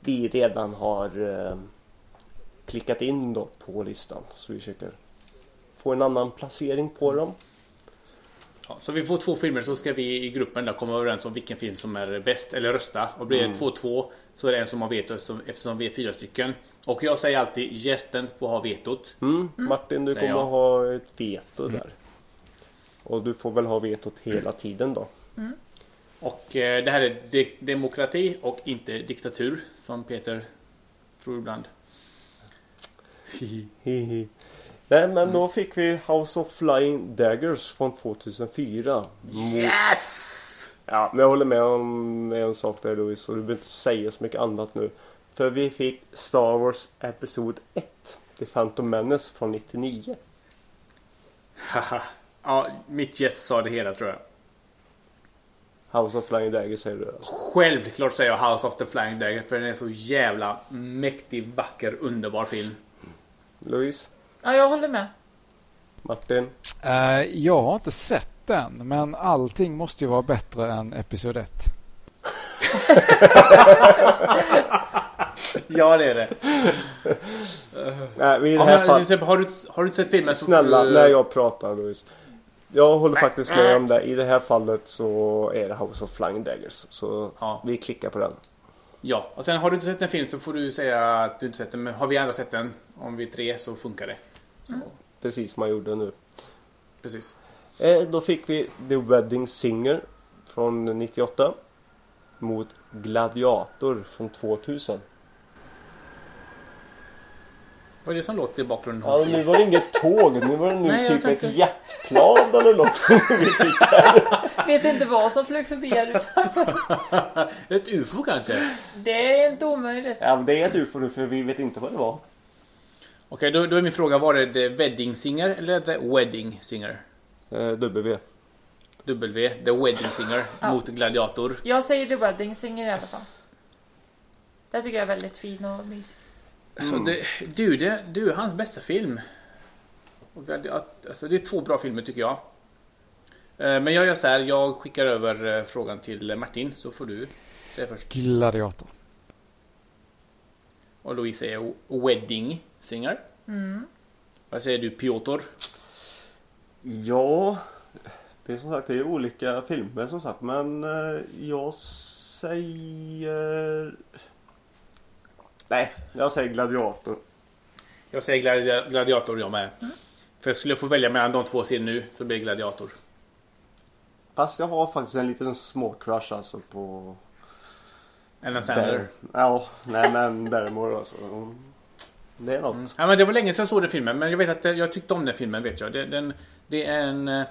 vi redan har klickat in då på listan. Så vi försöker få en annan placering på dem. Ja, så vi får två filmer så ska vi i gruppen där komma överens om vilken film som är bäst eller rösta. Och blir det 2-2 så är det en som har veto eftersom- eftersom vi är fyra stycken. Och jag säger alltid gästen får ha vetot. Mm. Martin, du Säger kommer jag. ha ett veto där. Och du får väl ha vetot hela tiden då. Och eh, det här är de- demokrati och inte diktatur som Peter tror ibland. [laughs] Nej men då fick vi House of Flying Daggers från 2004. Yes! Ja men jag håller med om en sak där Louis och du behöver inte säga så mycket annat nu. För vi fick Star Wars Episod 1. The Phantom Menace från 99. Haha. ja, mitt gäst sa det hela tror jag. House of Flying Daggers säger du alltså. Självklart säger jag House of the Flying Dagger för den är så jävla mäktig, vacker, underbar film. Louis? Ja, jag håller med. Martin? Eh, jag har inte sett den, men allting måste ju vara bättre än Episod 1. [laughs] [laughs] Ja, det är det. Nej, men i det Ja, här men, fallet... Har, du, har du inte sett filmen så Snälla, du- när jag pratar Louis. Jag håller faktiskt med om det. I det här fallet så är det House of Flying Daggers. Så Ja. vi klickar på den. Ja, och sen har du inte sett en film så får du säga att du inte sett den. Men har vi andra sett den, om vi är tre, så funkar det. Precis som man gjorde nu. Precis. Eh, då fick vi The Wedding Singer från 98. Mot Gladiator från 2000. Vad är det som låter i bakgrunden? Ja, nu var det inget tåg. Nu var det nu [laughs] Nej, typ tänkte- ett jetplan eller något vi fick här. [laughs] Vet inte vad som flög förbi här utanför. [laughs] Ett UFO kanske? Det är inte omöjligt. Ja, men det är ett ufo nu för vi vet inte vad det var. Okej, då, då är min fråga. Var det The Wedding Singer eller The Wedding Singer? Eh, w. W, The Wedding Singer Ja. mot Gladiator. Jag säger The Wedding Singer i alla fall. Det tycker jag är väldigt fin och mysig. Alltså, det, du, det, du är hans bästa film. Och Gladiator, alltså, det är två bra filmer tycker jag. Eh, Men jag gör så här, jag skickar över eh, frågan till Martin så får du säga först. Gladiator. Och Louise säger Wedding Singer. Mm. Vad säger du Piotr? Ja, det är som sagt det är olika filmer som sagt men eh, jag säger... Nej, jag säger Gladiator. Jag säger gladi- Gladiator jag med. För skulle jag få välja mellan de två serien nu så blir det Gladiator. Fast jag har faktiskt en liten små crush alltså på... Ellen Sandler. Ja, nej men Barrymore alltså. Det är något. Mm. Ja, men det var länge sedan jag såg den filmen men jag vet att det- jag tyckte om den filmen vet jag. Det, den, det, är, en, eh,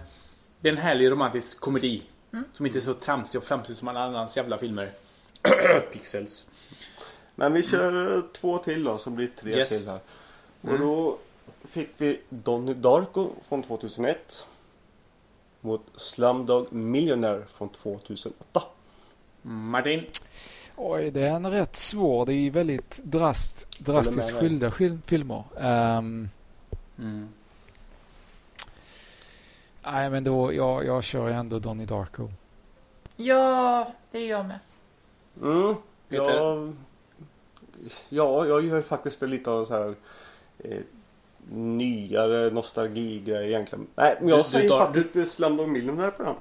det är en härlig romantisk komedi. Som inte är så tramsig och framsig som alla annans jävla filmer. [clears throat] Pixels. Men vi kör eh, två till då så blir det tre Yes. till här. Och då fick vi Donnie Darko från 2001. Mot Slumdog Millionaire från 2008. Martin. Oj, det är en rätt svår. Det är ju väldigt drast, drastiskt skilda skil- filmer. Ehm, Mm. nej, men då, jag, jag kör ändå Donnie Darko. Ja, det är jag med. Mm. Peter? Ja, ja, jag gör faktiskt lite av så här eh, nyare nostalgigrej egentligen. Nej, men jag Du- du säger tar- faktiskt du... Slumdog Millionaire på den.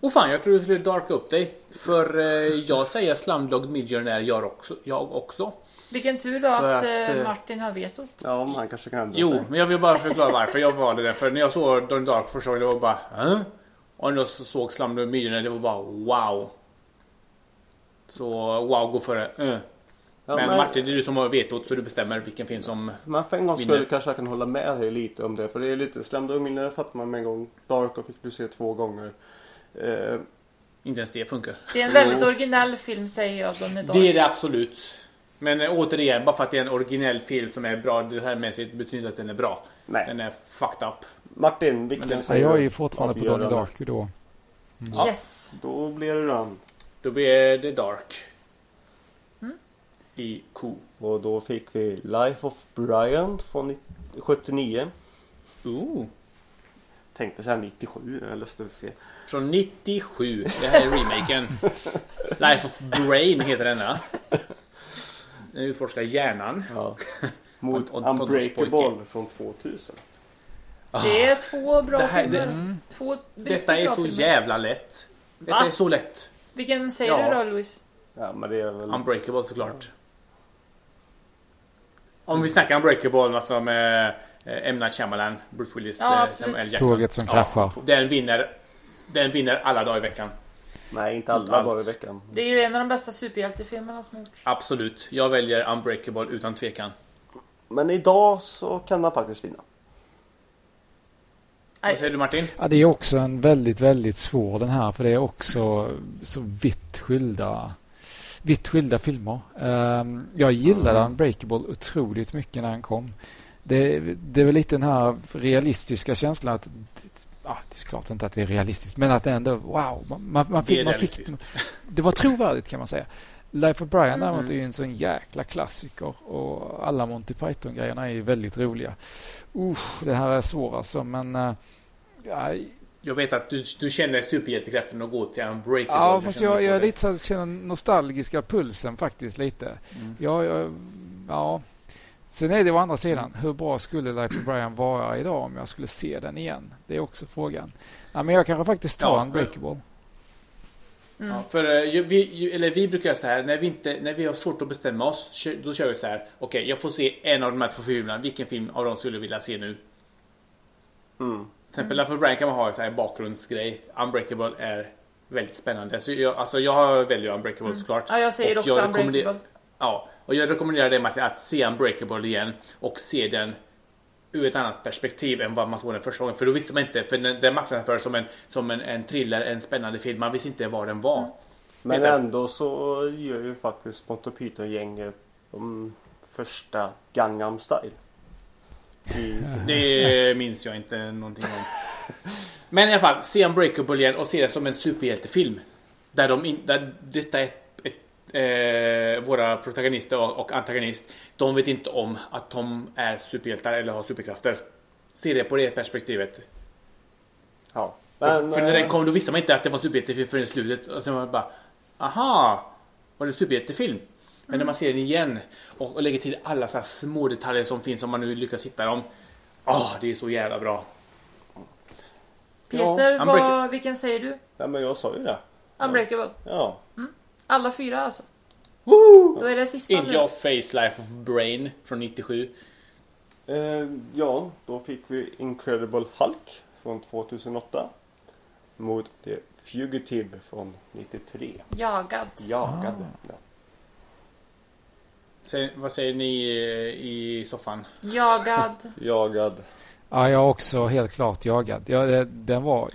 Och fan, jag tror du skulle darka upp dig. För eh, jag säger Slumdog Millionaire jag också. Jag också. Vilken tur då att, att, eh, eh, Martin har veto. Ja, men han kanske kan ändra Jo, sig. men jag vill bara förklara varför jag valde den. För när jag såg Donnie Dark första gången, det var bara Hä? Och när jag såg Slumdog Millionaire, det var bara wow. Så wow går före uh. Ja, men, Martin, det är du som har vetot så du bestämmer vilken film som... Men för en gångs skull kanske jag kan hålla med dig lite om det. För det är lite Slumdog Millionaire fattar man med en gång. Darko fick du se två gånger. Eh, Inte ens det funkar. Det är en väldigt originell film säger jag, Donnie Darko. Det är det absolut. Men eh, återigen, bara för att det är en originell film som är bra det här mässigt betyder inte att den är bra. nej. Den är fucked up. Martin, Men vilken den- säger jag är du? ju fortfarande på. Donnie Darko då. Ja. Yes. Då blir det den. Då blir det Dark. I Q. Och då fick vi Life of Brian från 79. Ooh. Tänkte säga 97, jag läste se. Från 97. Det här är remaken. [laughs] Life of Brain heter denna. Den utforskar hjärnan. Ja. [laughs] Mot Och- och- Unbreakable från 2000. Det är två bra Det här- filmer. det- Mm. Två Detta är bra så filmer. jävla lätt. Detta Va? är så lätt. Vilken säger Ja. du då, Louise? Ja, men det är väl... Unbreakable såklart. Om vi snackar Unbreakable, alltså med eh, M. Night Shyamalan, Bruce Willis, Ja, eh. Samuel Jackson. Tåget som kraschar. Den vinner, den vinner alla dagar i veckan. Nej, inte alla allt. bara i veckan. Det är ju en av de bästa superhjältefilmerna som gjorts. Absolut. Jag väljer Unbreakable utan tvekan. Men idag så kan han faktiskt vinna. Vad säger du Martin? Ja, det är också en väldigt, väldigt svår den här för det är också så vitt skilda vitt skilda filmer. Ehm, jag gillade Mm. Unbreakable otroligt mycket när den kom. Det, det är väl lite den här realistiska känslan att ja, det är klart inte att det är realistiskt men att det ändå wow, man, man, fick, man fick det var trovärdigt kan man säga. Life of Brian däremot Mm. är ju en sån jäkla klassiker och alla Monty Python-grejerna är ju väldigt roliga. Usch, det här är svårt alltså men ja, Jag vet att du, du känner superhjältekraften att gå till Unbreakable. Ja, Jag fast jag, jag är det. lite så känner nostalgiska pulsen faktiskt lite. Mm. Jag, jag, ja. Sen är det å andra sidan, hur bra skulle Life of Brian vara idag om jag skulle se den igen? Det är också frågan. Ja, men jag kanske faktiskt tar Ja, Unbreakable. Mm. Ja, för eh, vi, eller vi brukar göra så här när vi, inte, när vi har svårt att bestämma oss. Då kör vi så här. Okej, jag får se en av de här två filmerna. Vilken film av dem skulle jag vilja se nu? Mm. Till exempel Life of Brian kan man ha en sån här bakgrundsgrej. Unbreakable är väldigt spännande. Så jag, alltså jag väljer Unbreakable såklart. Ja, jag säger Och också jag Unbreakable. Ja, och jag rekommenderar dig Martin att se Unbreakable igen och se den ur ett annat perspektiv än vad man såg den första gången. För då visste man inte, för den, den marknadsfördes som, en, som en, en thriller, en spännande film. Man visste inte vad den var. Men Peter? ändå så gör ju faktiskt Monty Python-gänget de första Gangnam Style. I, Det minns jag inte någonting om. Men i alla fall, se Unbreakable igen och se det som en superhjältefilm. Där, de in, där detta är ett, ett, eh, våra protagonister och, och antagonist. De vet inte om att de är superhjältar eller har superkrafter. Se det på det perspektivet. ja. Men, för när den eh, kom då visste man inte att det var superhjältefilm förrän i slutet. Och sen var det bara Aha! Var det superhjältefilm? Men när man ser den igen och, och lägger till alla så här små detaljer som finns om man nu lyckas hitta dem. Åh, det är så jävla bra. Peter, Ja, vad, vilken säger du? ja, men jag sa ju det. Unbreakable. Ja. Alla fyra alltså. Då är det sista In nu. your face life of brain från 97. Eh, ja, då fick vi Incredible Hulk från 2008. Mot The Fugitive från 93. Jagad. Jagad. Ja. Vad säger ni eh, i soffan? Jagad. [laughs] Jagad. Ja, jag är också helt klart jagad. Ja, det, den var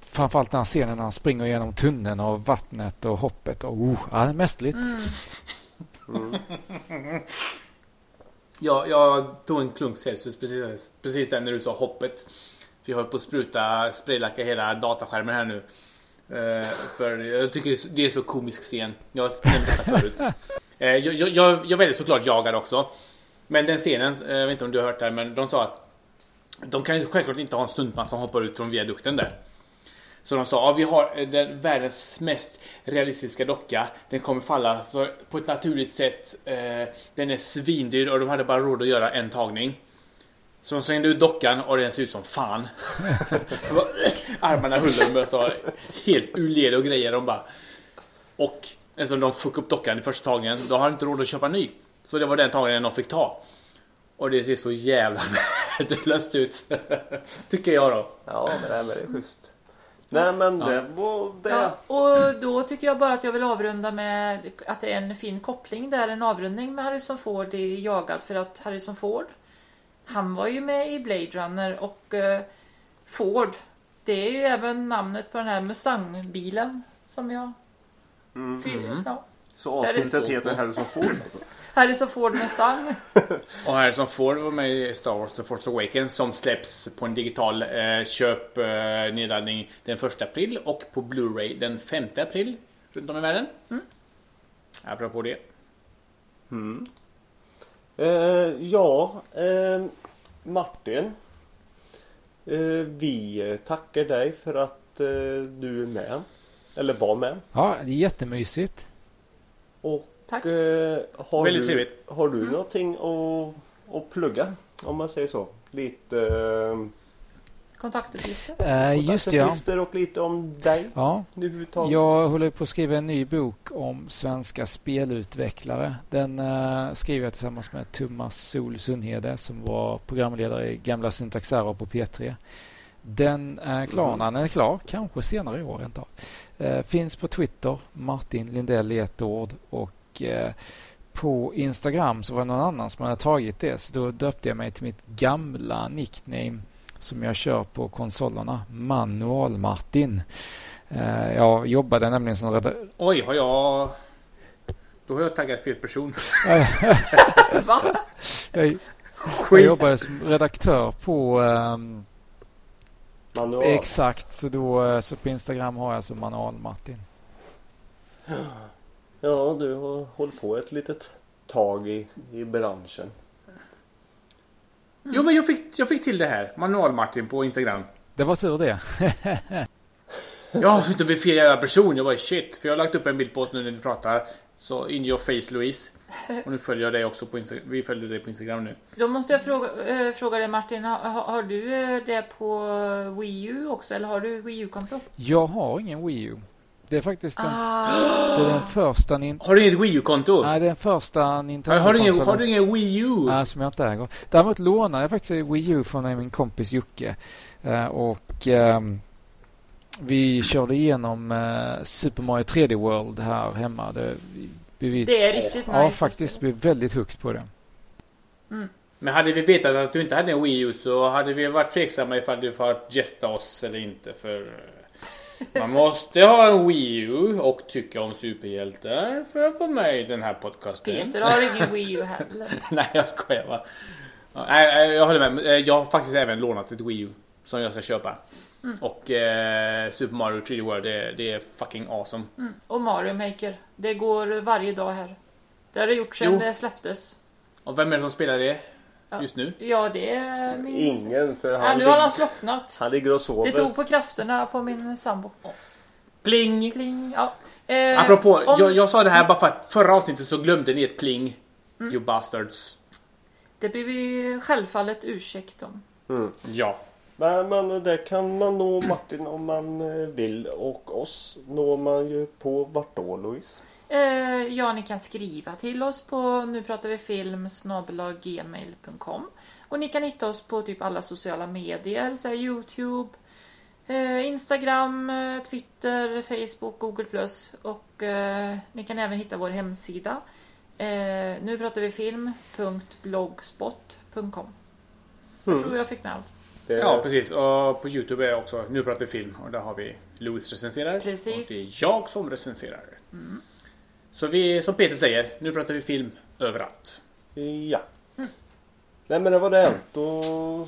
framförallt den här scenen när han springer genom tunneln och vattnet och hoppet. Och, oh, ja, det är mästerligt. Mm. Mm. Ja, jag tog en klunk Celsius precis, precis där när du sa hoppet. För jag höll på att spruta spraylacka hela dataskärmen här nu. Eh, för jag tycker det är så komisk scen. Jag har nämnt detta förut. Eh, jag, jag, jag, väljer såklart jagad också. Men den scenen, eh, jag vet inte om du har hört det här, men de sa att de kan ju självklart inte ha en stuntman som hoppar ut från viadukten där. Så de sa, ja, vi har eh, den världens mest realistiska docka. Den kommer falla för, på ett naturligt sätt. Eh, den är svindyr och de hade bara råd att göra en tagning. Så de slängde ut dockan och den ser ut som fan. [laughs] Armarna huller och så helt ur led och grejer. De bara... Och eftersom de fuckade upp dockan i första tagningen, då har de inte råd att köpa ny. Så det var den tagningen de fick ta. Och det ser så jävla [laughs] värdelöst ut. [laughs] Tycker jag då. Ja, men det, här med det är schysst. Nej, men Ja. det var det. Ja, och då tycker jag bara att jag vill avrunda med att det är en fin koppling där, en avrundning med Harrison Ford i Jagad. För att Harrison Ford, han var ju med i Blade Runner och eh, Ford, det är ju även namnet på den här Mustang-bilen som jag... Mm. Fy- Ja. Så avsnittet heter Harrison Ford alltså. Harrison Ford Mustang. [laughs] Och Harrison Ford var med i Star Wars The Force Awakens som släpps på en digital eh, köp eh, nedladdning den 1 april och på Blu-ray den 5 april runt om i världen. Mm. Apropå det. Mm. Eh, ja, eh, Martin. Eh, vi tackar dig för att eh, du är med. Eller var med. Ja, det är jättemysigt. Och Tack. eh, har, Väldigt du, trevligt. har du någonting att, att plugga? Om man säger så. Lite eh, Kontaktuppgifter. Eh, just det, ja. och lite om dig ja. Jag håller på att skriva en ny bok om svenska spelutvecklare. Den uh, skriver jag tillsammans med Thomas Sol Sundhede som var programledare i gamla Syntaxero på P3. Den är klar Mm. när den är klar, kanske senare i år rent av. Eh, finns på Twitter, Martin Lindell i ett ord och eh, på Instagram så var det någon annan som hade tagit det så då döpte jag mig till mitt gamla nickname som jag kör på konsolerna, Manual-Martin. Eh, jag jobbade nämligen som redaktör. Oj, har jag... Då har jag taggat fel person. [laughs] Va? jag, jag jobbade som redaktör på ehm, Manual. exakt så då eh, så på Instagram har jag som Manual-Martin. Ja, du har hållit på ett litet tag i, i branschen. Jo men jag fick, jag fick till det här. Manual-Martin på Instagram. Det var tur det. Jag har inte blivit fel jävla person. Jag bara shit. För jag har lagt upp en bild på oss nu när vi pratar. Så in your face Louise. Och nu följer jag dig också på Instagram. Vi följer dig på Instagram nu. Då måste jag fråga, eh, fråga dig Martin, har, har har du eh, det på Wii U också? Eller har du Wii U-konto? Jag har ingen Wii U. Det är faktiskt den, Ah, det är den första nin, Har du inget Wii U-konto? nej, det är den första Har, Nintendo har, du ingen, har du ingen Wii U? Nej, som jag inte äger. Däremot lånade jag faktiskt Wii U från min kompis Jocke. Eh, och ehm, vi körde igenom eh, Super Mario 3D World här hemma. Det, vi, vi, det är riktigt nice. ja, faktiskt. Vi är väldigt högt på det. Men hade vi vetat att du inte hade en Wii U så hade vi varit tveksamma ifall du får gästa oss eller inte. För eh, man måste ha en Wii U och tycka om superhjältar för att vara med i den här podcasten. Peter har ingen Wii U heller. [laughs] Nej, jag skojar bara. Ja, nej, jag håller med. Jag har faktiskt även lånat ett Wii U som jag ska köpa. Och eh, Super Mario 3D World, det, det är fucking awesome. Mm. Och Mario Maker. Det går varje dag här. Det har det gjort sedan Jo. det släpptes. Och vem är det som spelar det Ja. just nu? Ja, det är min... Ingen för Ja, han, nu har han ligger, slocknat. han ligger och sover. Det tog på krafterna på min sambo. Pling! Pling. Ja. Eh, Apropå, om- jag, jag sa det här bara för att förra avsnittet så glömde ni ett pling. You bastards. Det blir vi självfallet ursäkt om. Mm. Ja. Men, men det kan man nå Martin om man eh, vill och oss når man ju på vart då Louise? Eh, ja, ni kan skriva till oss på nu pratar vi film gmail.com och ni kan hitta oss på typ alla sociala medier, så Youtube, eh, Instagram, eh, Twitter, Facebook, Google och eh, ni kan även hitta vår hemsida eh, nu pratar vi film.blogspot.com. Jag tror jag fick med allt. Det, Ja, precis. Och på Youtube är det också Nu pratar vi film och där har vi Louis recenserar. Precis. Och det är jag som recenserar. Så vi, som Peter säger, nu pratar vi film överallt. Ja. Nej men det var det. Då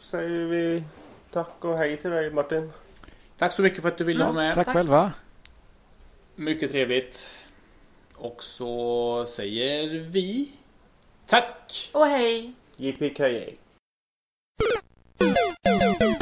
säger vi tack och hej till dig Martin. Tack så mycket för att du ville Ja, vara med. Tack Tack. själva. Mycket trevligt. Och så säger vi tack! Och hej! JPKA. Boop boop boop boop.